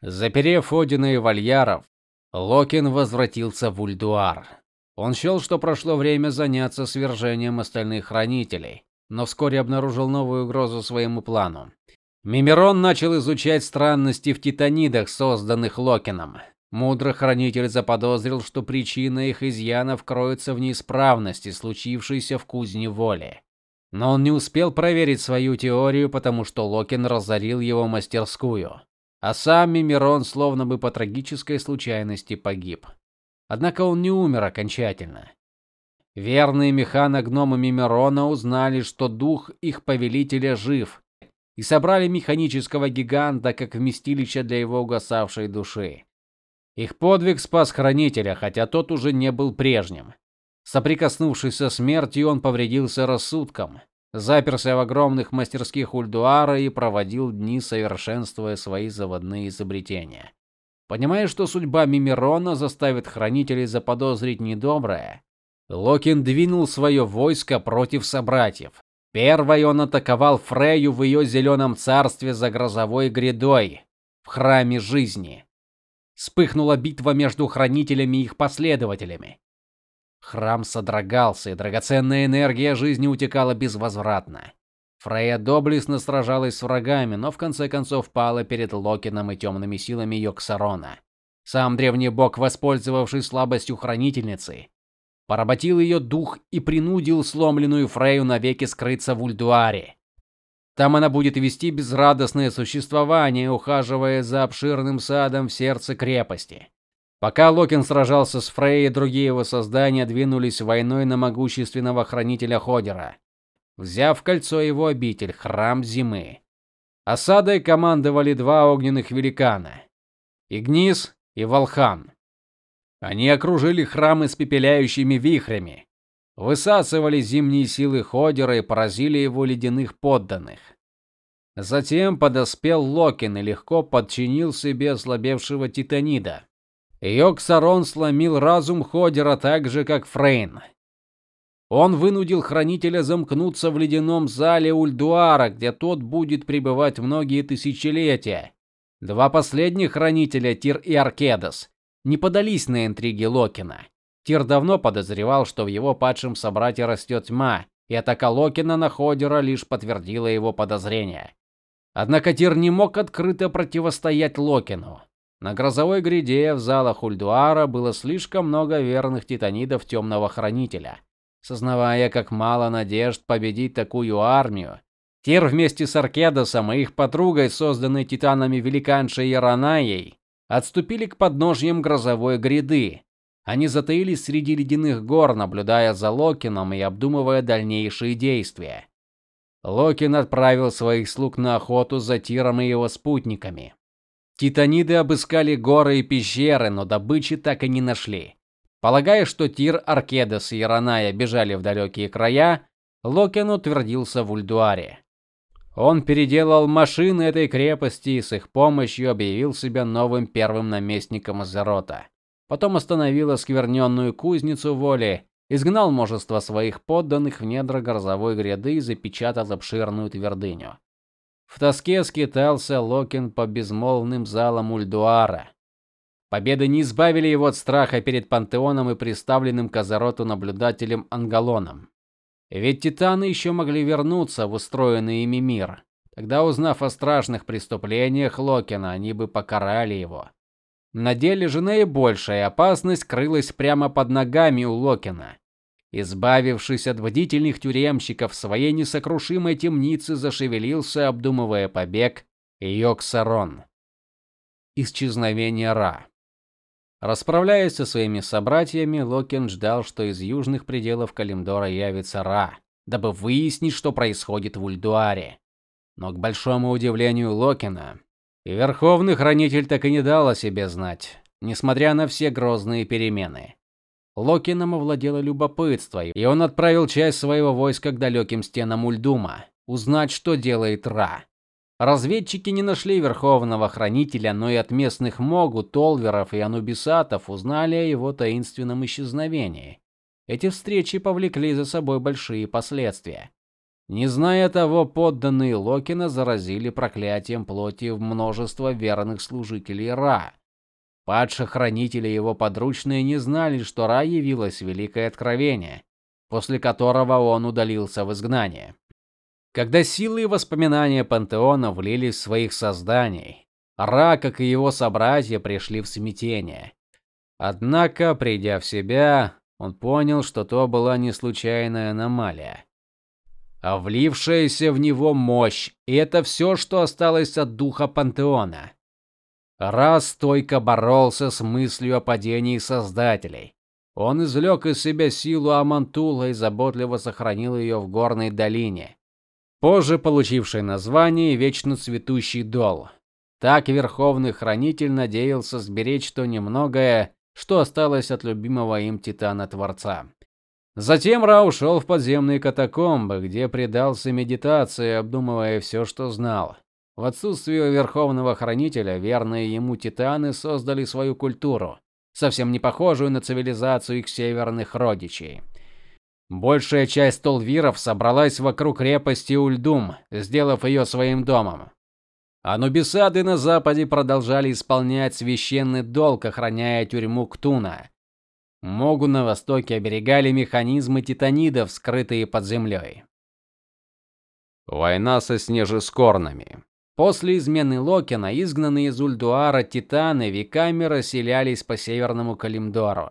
Заперев Одина и Вальяров, Локин возвратился в Ульдуар. Он счел, что прошло время заняться свержением остальных хранителей, но вскоре обнаружил новую угрозу своему плану. Мимирон начал изучать странности в титанидах, созданных Локином. Мудрый хранитель заподозрил, что причина их изъянов кроется в неисправности, случившейся в кузне воли. Но он не успел проверить свою теорию, потому что Локин разорил его мастерскую, а сам Мимирон словно бы по трагической случайности погиб. Однако он не умер окончательно. Верные механогномы Мимирона узнали, что дух их повелителя жив, и собрали механического гиганта как вместилище для его угасавшей души. Их подвиг спас хранителя, хотя тот уже не был прежним. Соприкоснувшись со смертью, он повредился рассудком, заперся в огромных мастерских Ульдуара и проводил дни, совершенствуя свои заводные изобретения. Понимая, что судьба Мимирона заставит хранителей заподозрить недоброе, Локин двинул свое войско против собратьев. Первой он атаковал Фрейю в ее зеленом царстве за грозовой грядой, в храме жизни вспыхнула битва между хранителями и их последователями. Храм содрогался, и драгоценная энергия жизни утекала безвозвратно. Фрейя доблестно сражалась с врагами, но в конце концов пала перед Локином и темными силами Йоксарона. Сам древний бог, воспользовавшись слабостью хранительницы, поработил ее дух и принудил сломленную Фрейю навеки скрыться в Ульдуаре. Там она будет вести безрадостное существование, ухаживая за обширным садом в сердце крепости. Пока Локин сражался с Фрей, другие его создания двинулись войной на могущественного хранителя Ходера, взяв кольцо его обитель храм зимы. Осадой командовали два огненных великана: Игнис и Волхан. Они окружили храм испепеляющими вихрями, высасывали зимние силы Ходера и поразили его ледяных подданных. Затем подоспел Локин и легко подчинил себе ослабевшего Титанида. Йоксарон сломил разум Ходера так же, как Фрейн. Он вынудил хранителя замкнуться в ледяном зале Ульдуара, где тот будет пребывать многие тысячелетия. Два последних хранителя, Тир и Аркедас, не подались на интриги Локина. Тир давно подозревал, что в его падшем собрате растет тьма, и атака Локина на Ходера лишь подтвердила его подозрения. Однако Тир не мог открыто противостоять Локину. На грозовой гряде в залах Ульдуара было слишком много верных титанидов Темного Хранителя. Сознавая, как мало надежд победить такую армию, Тир вместе с Аркедосом и их подругой, созданной титанами великаншей Яранаей, отступили к подножьям грозовой гряды. Они затаились среди ледяных гор, наблюдая за Локином и обдумывая дальнейшие действия. Локин отправил своих слуг на охоту за Тиром и его спутниками. Титаниды обыскали горы и пещеры, но добычи так и не нашли. Полагая, что Тир, Аркедес и Ираная бежали в далекие края, Локин утвердился в Ульдуаре. Он переделал машины этой крепости и с их помощью объявил себя новым первым наместником Азерота. Потом остановил оскверненную кузницу воли, изгнал множество своих подданных в недра грозовой гряды и запечатал обширную твердыню. В тоске скитался Локин по безмолвным залам Ульдуара. Победы не избавили его от страха перед пантеоном и представленным к Азароту наблюдателем Ангалоном. Ведь титаны еще могли вернуться в устроенный ими мир. Тогда, узнав о страшных преступлениях Локина, они бы покарали его. На деле же наибольшая опасность крылась прямо под ногами у Локина. Избавившись от бдительных тюремщиков, в своей несокрушимой темнице зашевелился, обдумывая побег Йоксарон. Исчезновение Ра. Расправляясь со своими собратьями, Локин ждал, что из южных пределов Калимдора явится Ра, дабы выяснить, что происходит в Ульдуаре. Но к большому удивлению Локина, и Верховный Хранитель так и не дал о себе знать, несмотря на все грозные перемены. Локином овладело любопытство, и он отправил часть своего войска к далеким стенам Ульдума, узнать, что делает Ра. Разведчики не нашли Верховного Хранителя, но и от местных Могу, Толверов и Анубисатов узнали о его таинственном исчезновении. Эти встречи повлекли за собой большие последствия. Не зная того, подданные Локина заразили проклятием плоти множество верных служителей Ра. Падшие хранители его подручные не знали, что Ра явилось великое откровение, после которого он удалился в изгнание. Когда силы и воспоминания пантеона влились в своих созданий, Ра, как и его собратья, пришли в смятение. Однако, придя в себя, он понял, что то была не случайная аномалия, а влившаяся в него мощь. И это все, что осталось от духа пантеона. Ра стойко боролся с мыслью о падении создателей. Он извлек из себя силу Амантула и заботливо сохранил ее в горной долине позже получивший название Вечно цветущий дол. Так Верховный Хранитель надеялся сберечь то немногое, что осталось от любимого им Титана Творца. Затем Ра ушел в подземные катакомбы, где предался медитации, обдумывая все, что знал. В отсутствие Верховного Хранителя верные ему титаны создали свою культуру, совсем не похожую на цивилизацию их северных родичей. Большая часть толвиров собралась вокруг крепости Ульдум, сделав ее своим домом. Анубисады на западе продолжали исполнять священный долг, охраняя тюрьму Ктуна. Могу на востоке оберегали механизмы титанидов, скрытые под землей. Война со снежескорнами. После измены Локина изгнанные из Ульдуара титаны веками расселялись по северному Калимдору.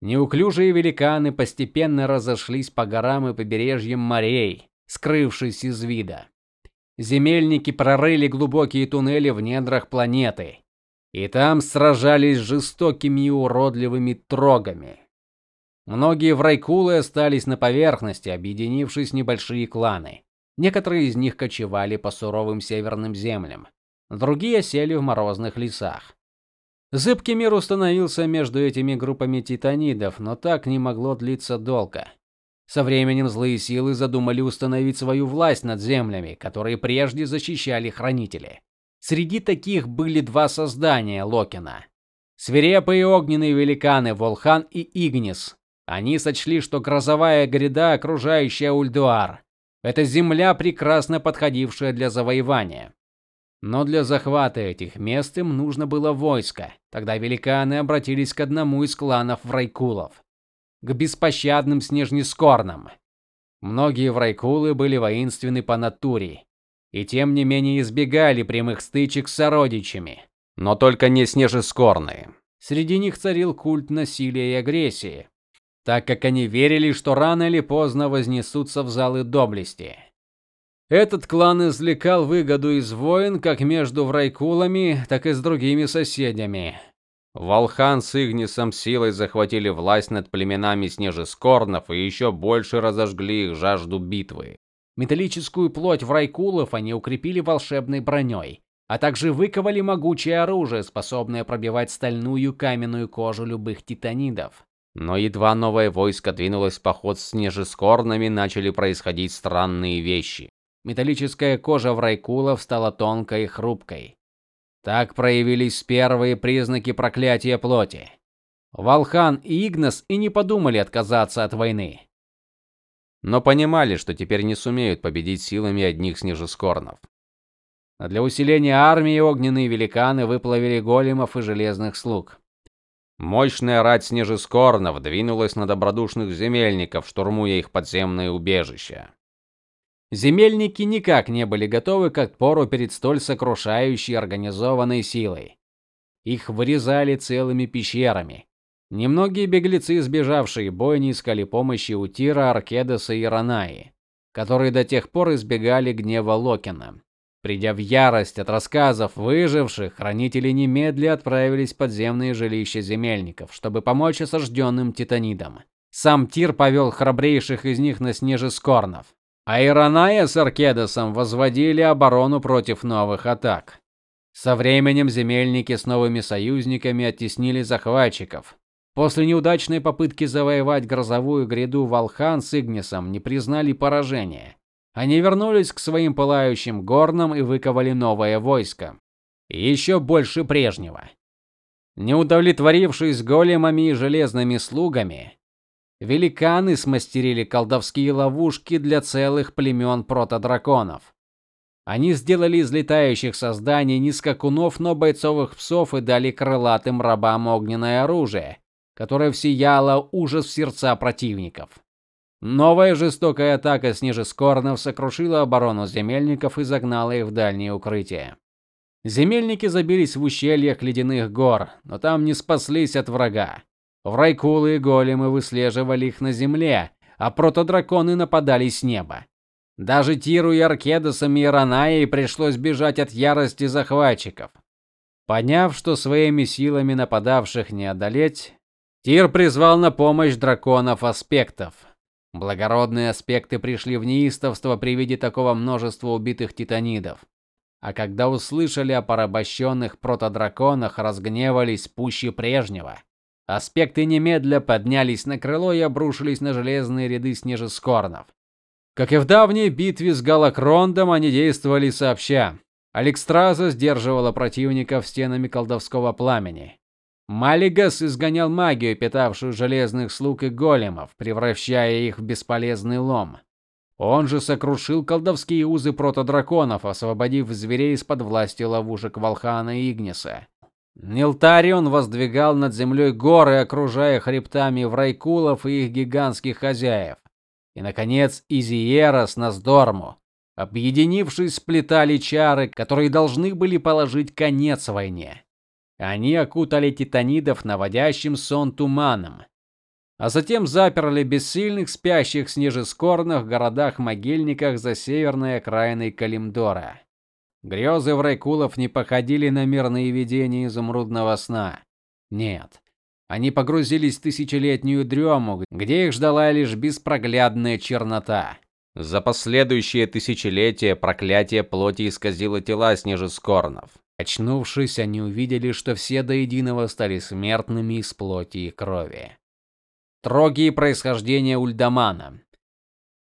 Неуклюжие великаны постепенно разошлись по горам и побережьям морей, скрывшись из вида. Земельники прорыли глубокие туннели в недрах планеты, и там сражались жестокими и уродливыми трогами. Многие врайкулы остались на поверхности, объединившись в небольшие кланы. Некоторые из них кочевали по суровым северным землям, другие сели в морозных лесах. Зыбкий мир установился между этими группами титанидов, но так не могло длиться долго. Со временем злые силы задумали установить свою власть над землями, которые прежде защищали хранители. Среди таких были два создания Локина. Свирепые огненные великаны Волхан и Игнис. Они сочли, что грозовая гряда, окружающая Ульдуар, это земля, прекрасно подходившая для завоевания. Но для захвата этих мест им нужно было войско. Тогда великаны обратились к одному из кланов Врайкулов, к беспощадным Снежнескорнам. Многие Врайкулы были воинственны по натуре, и тем не менее избегали прямых стычек с сородичами. Но только не Снежескорные. Среди них царил культ насилия и агрессии, так как они верили, что рано или поздно вознесутся в залы доблести. Этот клан извлекал выгоду из войн как между врайкулами, так и с другими соседями. Волхан с Игнисом силой захватили власть над племенами снежескорнов и еще больше разожгли их жажду битвы. Металлическую плоть врайкулов они укрепили волшебной броней, а также выковали могучее оружие, способное пробивать стальную каменную кожу любых титанидов. Но едва новое войско двинулось в поход с снежескорнами, начали происходить странные вещи. Металлическая кожа врайкулов стала тонкой и хрупкой. Так проявились первые признаки проклятия плоти. Волхан и Игнас и не подумали отказаться от войны. Но понимали, что теперь не сумеют победить силами одних снежескорнов. А для усиления армии огненные великаны выплавили големов и железных слуг. Мощная рать снежескорнов двинулась на добродушных земельников, штурмуя их подземные убежища. Земельники никак не были готовы к отпору перед столь сокрушающей организованной силой. Их вырезали целыми пещерами. Немногие беглецы, сбежавшие бойни, искали помощи у Тира, Аркедеса и Ранаи, которые до тех пор избегали гнева Локина. Придя в ярость от рассказов выживших, хранители немедля отправились в подземные жилища земельников, чтобы помочь осажденным титанидам. Сам Тир повел храбрейших из них на снежескорнов. А Ираная с Аркедосом возводили оборону против новых атак. Со временем земельники с новыми союзниками оттеснили захватчиков. После неудачной попытки завоевать грозовую гряду Волхан с Игнисом не признали поражения. Они вернулись к своим пылающим горнам и выковали новое войско, еще больше прежнего. Не удовлетворившись големами и железными слугами, Великаны смастерили колдовские ловушки для целых племен протодраконов. Они сделали из летающих созданий не скакунов, но бойцовых псов и дали крылатым рабам огненное оружие, которое всеяло ужас в сердца противников. Новая жестокая атака снежескорнов сокрушила оборону земельников и загнала их в дальние укрытия. Земельники забились в ущельях ледяных гор, но там не спаслись от врага. Врайкулы и големы выслеживали их на земле, а протодраконы нападали с неба. Даже Тиру и Аркедосам и Ранаей пришлось бежать от ярости захватчиков. Поняв, что своими силами нападавших не одолеть, Тир призвал на помощь драконов аспектов. Благородные аспекты пришли в неистовство при виде такого множества убитых титанидов. А когда услышали о порабощенных протодраконах, разгневались пуще прежнего. Аспекты немедля поднялись на крыло и обрушились на железные ряды снежескорнов. Как и в давней битве с Галакрондом, они действовали сообща. Алекстраза сдерживала противников стенами колдовского пламени. Малигас изгонял магию, питавшую железных слуг и големов, превращая их в бесполезный лом. Он же сокрушил колдовские узы протодраконов, освободив зверей из-под власти ловушек Волхана и Игниса. Нилтарион воздвигал над землей горы, окружая хребтами врайкулов и их гигантских хозяев. И наконец Изиера с Наздорму, объединившись, сплетали чары, которые должны были положить конец войне. Они окутали титанидов наводящим сон туманом, а затем заперли бессильных спящих снежескорных городах-могильниках за северной окраиной Калимдора. Грезы Врайкулов не походили на мирные видения изумрудного сна. Нет. Они погрузились в тысячелетнюю дрему, где их ждала лишь беспроглядная чернота. За последующие тысячелетия проклятие плоти исказило тела снежескорнов. Очнувшись, они увидели, что все до единого стали смертными из плоти и крови. Трогие происхождения Ульдамана.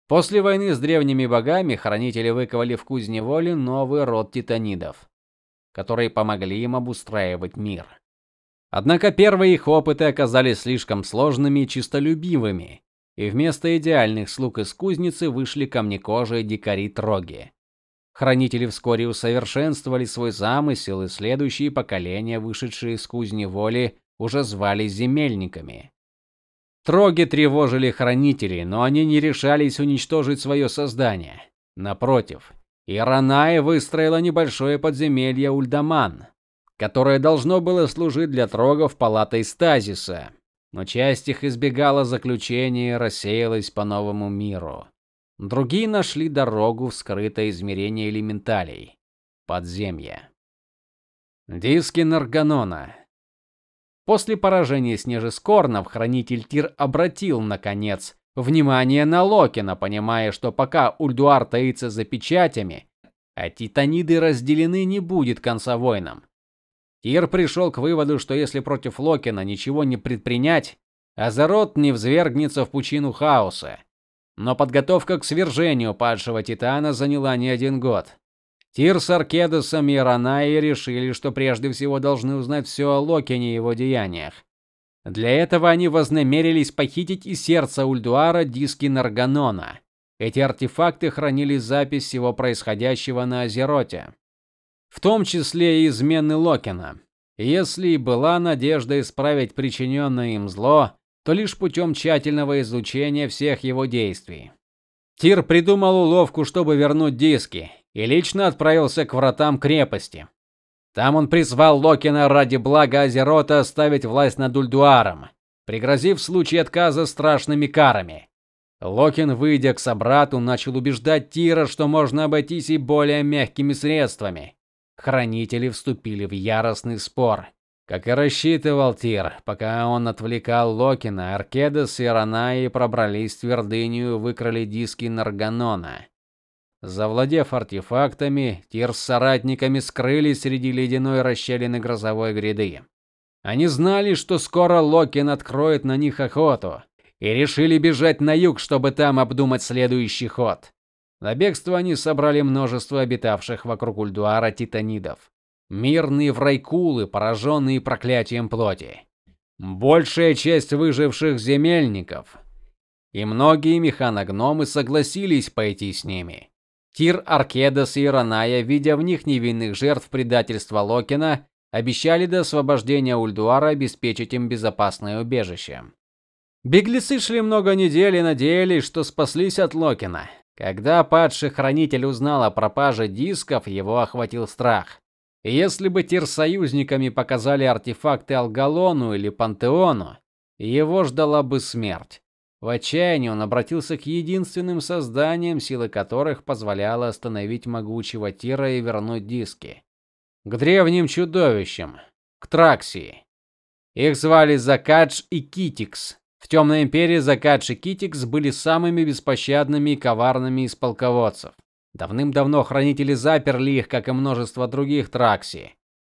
После войны с древними богами хранители выковали в кузне воли новый род титанидов, которые помогли им обустраивать мир. Однако первые их опыты оказались слишком сложными и чистолюбивыми, и вместо идеальных слуг из кузницы вышли камнекожие дикари-троги. Хранители вскоре усовершенствовали свой замысел, и следующие поколения, вышедшие из кузни воли, уже звались земельниками. Троги тревожили хранителей, но они не решались уничтожить свое создание. Напротив, Иранай выстроила небольшое подземелье Ульдаман, которое должно было служить для трогов палатой стазиса. Но часть их избегала заключения и рассеялась по новому миру. Другие нашли дорогу в скрытое измерение элементалей подземье. Диски Нарганона. После поражения Снежескорнов хранитель Тир обратил наконец внимание на Локина, понимая, что пока Ульдуар таится за печатями, а титаниды разделены, не будет конца войнам. Тир пришел к выводу, что если против Локина ничего не предпринять, Азерот не взвергнется в пучину хаоса. Но подготовка к свержению падшего титана заняла не один год. Тир с Аркедосом и Ранаи решили, что прежде всего должны узнать все о Локине и его деяниях. Для этого они вознамерились похитить из сердца Ульдуара диски Нарганона. Эти артефакты хранили запись всего происходящего на Азероте, в том числе и измены Локина. Если и была надежда исправить причиненное им зло, то лишь путем тщательного изучения всех его действий. Тир придумал уловку, чтобы вернуть диски, и лично отправился к вратам крепости. Там он призвал Локина ради блага Азерота оставить власть над Ульдуаром, пригрозив в случае отказа страшными карами. Локин, выйдя к собрату, начал убеждать Тира, что можно обойтись и более мягкими средствами. Хранители вступили в яростный спор. Как и рассчитывал Тир, пока он отвлекал Локина, Аркедас и Ранаи пробрались в твердыню и выкрали диски Нарганона. Завладев артефактами, Тир с соратниками скрылись среди ледяной расщелины грозовой гряды. Они знали, что скоро Локин откроет на них охоту, и решили бежать на юг, чтобы там обдумать следующий ход. На бегство они собрали множество обитавших вокруг Ульдуара титанидов мирные врайкулы, пораженные проклятием плоти. Большая часть выживших земельников и многие механогномы согласились пойти с ними. Тир, Аркедас и Раная, видя в них невинных жертв предательства Локина, обещали до освобождения Ульдуара обеспечить им безопасное убежище. Беглецы шли много недель и надеялись, что спаслись от Локина. Когда падший хранитель узнал о пропаже дисков, его охватил страх. Если бы тир-союзниками показали артефакты Алгалону или Пантеону, его ждала бы смерть. В отчаянии он обратился к единственным созданиям, силы которых позволяла остановить могучего Тира и вернуть диски. К древним чудовищам, к Траксии. Их звали Закадж и Китикс. В Темной империи Закадж и Китикс были самыми беспощадными и коварными из полководцев. Давным-давно хранители заперли их, как и множество других Тракси,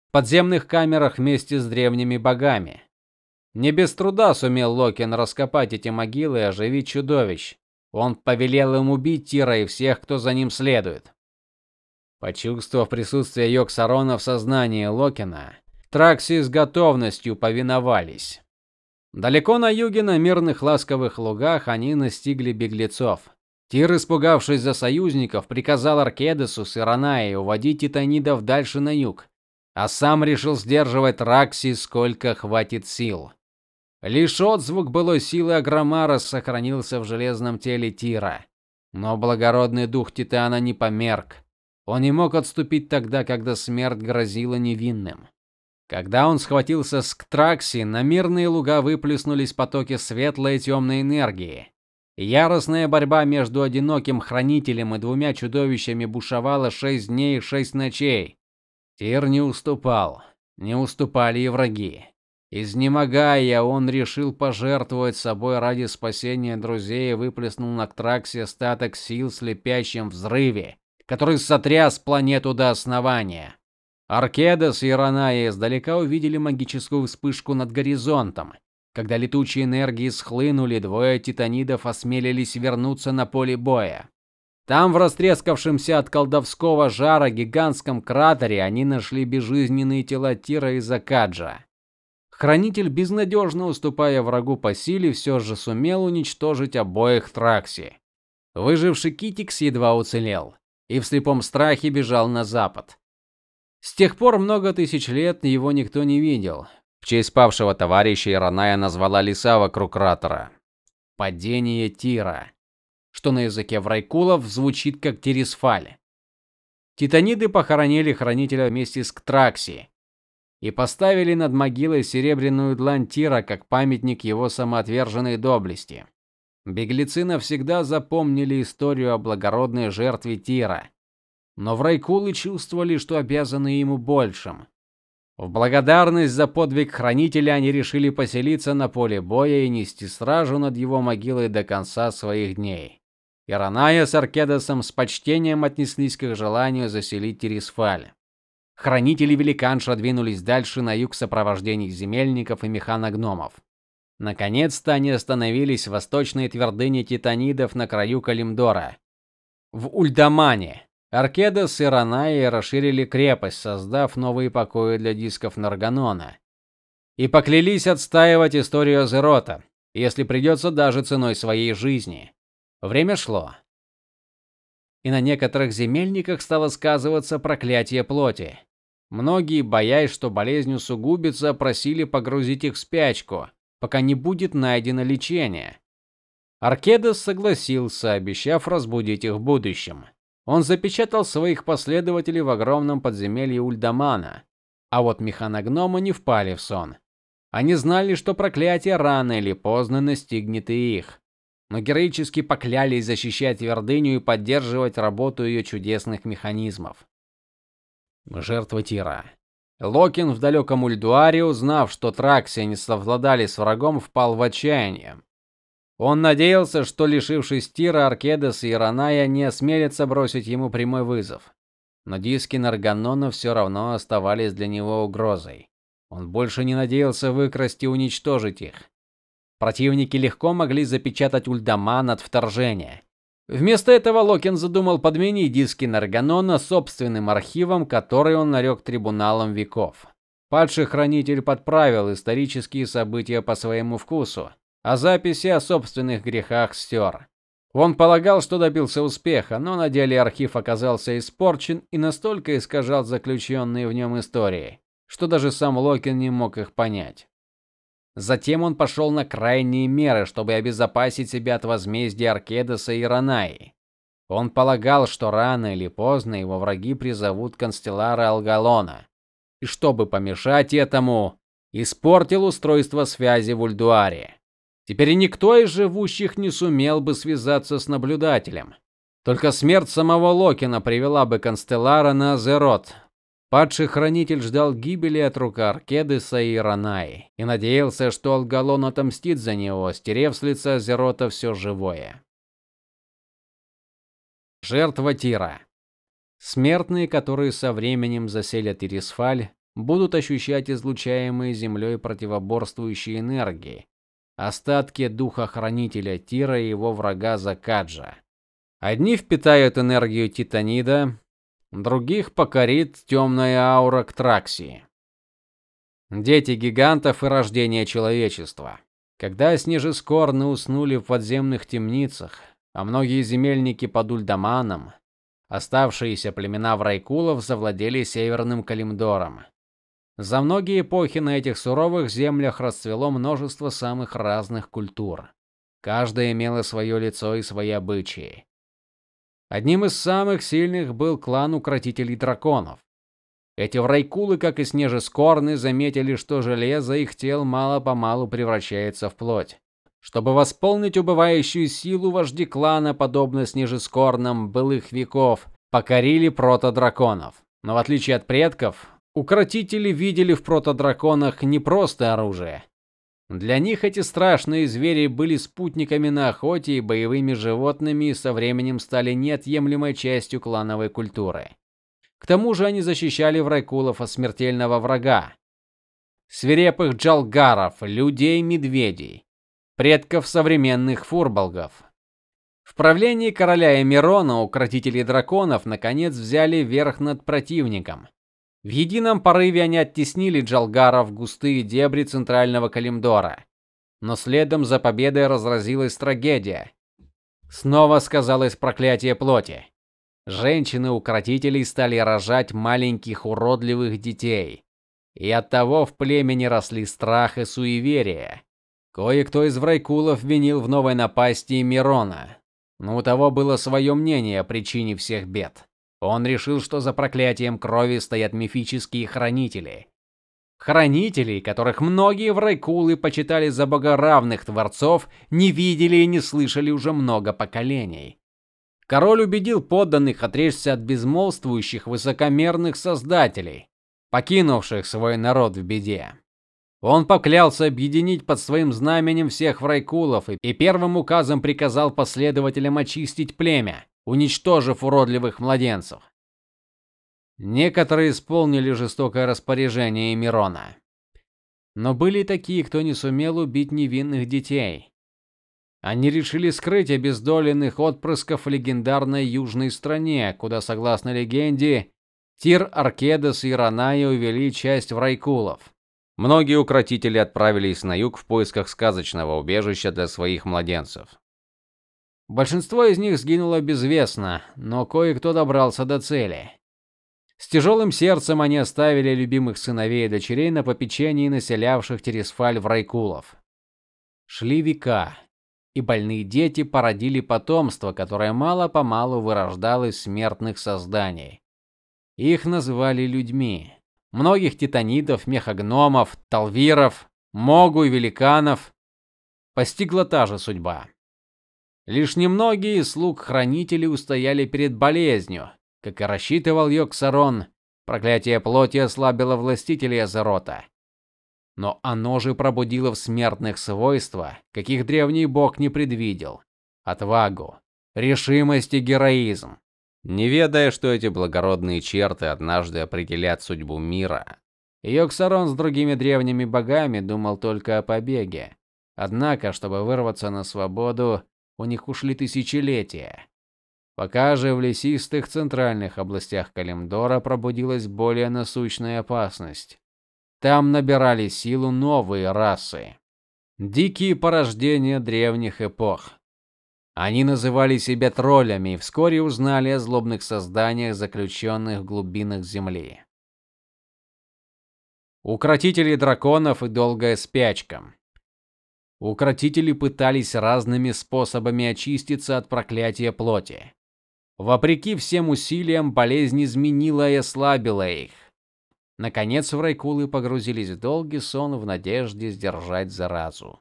в подземных камерах вместе с древними богами. Не без труда сумел Локин раскопать эти могилы и оживить чудовищ. Он повелел им убить Тира и всех, кто за ним следует. Почувствовав присутствие Йоксарона в сознании Локина, Тракси с готовностью повиновались. Далеко на юге, на мирных ласковых лугах, они настигли беглецов. Тир, испугавшись за союзников, приказал Аркедесу с Иранае уводить титанидов дальше на юг, а сам решил сдерживать Ракси сколько хватит сил. Лишь отзвук былой силы Агромара сохранился в железном теле Тира, но благородный дух Титана не померк. Он не мог отступить тогда, когда смерть грозила невинным. Когда он схватился с Ктракси, на мирные луга выплеснулись потоки светлой и темной энергии. Яростная борьба между одиноким хранителем и двумя чудовищами бушевала шесть дней и шесть ночей. Тир не уступал, не уступали и враги. Изнемогая, он решил пожертвовать собой ради спасения друзей и выплеснул на Ктраксе остаток сил в слепящем взрыве, который сотряс планету до основания. Аркедас и Раная издалека увидели магическую вспышку над горизонтом. Когда летучие энергии схлынули, двое титанидов осмелились вернуться на поле боя. Там, в растрескавшемся от колдовского жара гигантском кратере, они нашли безжизненные тела Тира и Закаджа. Хранитель, безнадежно уступая врагу по силе, все же сумел уничтожить обоих Тракси. Выживший Китикс едва уцелел и в слепом страхе бежал на запад. С тех пор много тысяч лет его никто не видел. В честь павшего товарища Ираная назвала леса вокруг кратера. Падение Тира, что на языке врайкулов звучит как Тересфаль. Титаниды похоронили хранителя вместе с Ктракси и поставили над могилой серебряную длань Тира как памятник его самоотверженной доблести. Беглецы навсегда запомнили историю о благородной жертве Тира. Но врайкулы чувствовали, что обязаны ему большим. В благодарность за подвиг хранителя они решили поселиться на поле боя и нести стражу над его могилой до конца своих дней. Ираная с Аркедосом с почтением отнеслись к их желанию заселить Тересфаль. Хранители великанша двинулись дальше на юг в сопровождении земельников и механогномов. Наконец-то они остановились в восточной твердыне титанидов на краю Калимдора. В Ульдамане Аркедос и Ранаи расширили крепость, создав новые покои для дисков Нарганона. И поклялись отстаивать историю Азерота, если придется даже ценой своей жизни. Время шло. И на некоторых земельниках стало сказываться проклятие плоти. Многие, боясь, что болезнь усугубится, просили погрузить их в спячку, пока не будет найдено лечение. Аркедос согласился, обещав разбудить их в будущем. Он запечатал своих последователей в огромном подземелье Ульдамана, а вот механогномы не впали в сон. Они знали, что проклятие рано или поздно настигнет и их но героически поклялись защищать твердыню и поддерживать работу ее чудесных механизмов. Жертва Тира. Локин в далеком Ульдуаре, узнав, что Тракси не совладали с врагом, впал в отчаяние. Он надеялся, что лишившись Тира, Аркедес и Ираная не осмелятся бросить ему прямой вызов. Но диски Нарганона все равно оставались для него угрозой. Он больше не надеялся выкрасть и уничтожить их. Противники легко могли запечатать Ульдаман от вторжения. Вместо этого Локин задумал подменить диски Нарганона собственным архивом, который он нарек трибуналом веков. Падший хранитель подправил исторические события по своему вкусу, а записи о собственных грехах стер. Он полагал, что добился успеха, но на деле архив оказался испорчен и настолько искажал заключенные в нем истории, что даже сам Локин не мог их понять. Затем он пошел на крайние меры, чтобы обезопасить себя от возмездия Аркедоса и Ранаи. Он полагал, что рано или поздно его враги призовут канцлера Алгалона, и чтобы помешать этому, испортил устройство связи в Ульдуаре. Теперь никто из живущих не сумел бы связаться с наблюдателем. Только смерть самого Локина привела бы Констеллара на Азерот, Падший хранитель ждал гибели от рук Аркедиса и Ранаи и надеялся, что Алгалон отомстит за него, стерев с лица Зерота все живое. Жертва Тира. Смертные, которые со временем заселят Ирисфаль, будут ощущать излучаемые землей противоборствующие энергии, остатки духа хранителя Тира и его врага Закаджа. Одни впитают энергию Титанида, других покорит темная аура Ктраксии. Дети гигантов и рождение человечества. Когда снежескорны уснули в подземных темницах, а многие земельники под Ульдаманом, оставшиеся племена врайкулов завладели северным Калимдором. За многие эпохи на этих суровых землях расцвело множество самых разных культур. Каждая имела свое лицо и свои обычаи. Одним из самых сильных был клан укротителей драконов. Эти врайкулы, как и снежескорны, заметили, что железо их тел мало-помалу превращается в плоть. Чтобы восполнить убывающую силу, вожди клана, подобно снежескорнам былых веков, покорили протодраконов. Но в отличие от предков, укротители видели в протодраконах не просто оружие, для них эти страшные звери были спутниками на охоте и боевыми животными и со временем стали неотъемлемой частью клановой культуры. К тому же они защищали врайкулов от смертельного врага свирепых джалгаров, людей-медведей, предков современных фурболгов. В правлении короля Эмирона укротители драконов наконец взяли верх над противником. В едином порыве они оттеснили Джалгара в густые дебри центрального Калимдора. Но следом за победой разразилась трагедия. Снова сказалось проклятие плоти. Женщины-укротителей стали рожать маленьких уродливых детей. И оттого в племени росли страх и суеверие. Кое-кто из врайкулов винил в новой напасти Мирона, но у того было свое мнение о причине всех бед. Он решил, что за проклятием крови стоят мифические хранители. Хранителей, которых многие врайкулы почитали за богоравных творцов, не видели и не слышали уже много поколений. Король убедил подданных отречься от безмолвствующих высокомерных создателей, покинувших свой народ в беде. Он поклялся объединить под своим знаменем всех врайкулов и первым указом приказал последователям очистить племя, уничтожив уродливых младенцев. Некоторые исполнили жестокое распоряжение Мирона. Но были такие, кто не сумел убить невинных детей. Они решили скрыть обездоленных отпрысков в легендарной южной стране, куда, согласно легенде, Тир, Аркедас и Раная увели часть врайкулов. Многие укротители отправились на юг в поисках сказочного убежища для своих младенцев. Большинство из них сгинуло безвестно, но кое-кто добрался до цели. С тяжелым сердцем они оставили любимых сыновей и дочерей на попечении населявших Тересфаль в Райкулов. Шли века, и больные дети породили потомство, которое мало-помалу вырождалось из смертных созданий. Их называли людьми. Многих титанидов, мехагномов, талвиров, могу и великанов постигла та же судьба. Лишь немногие из слуг хранителей устояли перед болезнью, как и рассчитывал Йоксарон. Проклятие плоти ослабило властителей Азерота. Но оно же пробудило в смертных свойства, каких древний бог не предвидел: отвагу, решимость и героизм. Не ведая, что эти благородные черты однажды определят судьбу мира, Йоксарон с другими древними богами думал только о побеге. Однако, чтобы вырваться на свободу, у них ушли тысячелетия. Пока же в лесистых центральных областях Калимдора пробудилась более насущная опасность. Там набирали силу новые расы, дикие порождения древних эпох. Они называли себя троллями и вскоре узнали о злобных созданиях, заключенных в глубинах земли. Укротители драконов и долгая спячка. Укротители пытались разными способами очиститься от проклятия плоти. Вопреки всем усилиям, болезнь изменила и ослабила их. Наконец, врайкулы погрузились в долгий сон в надежде сдержать заразу.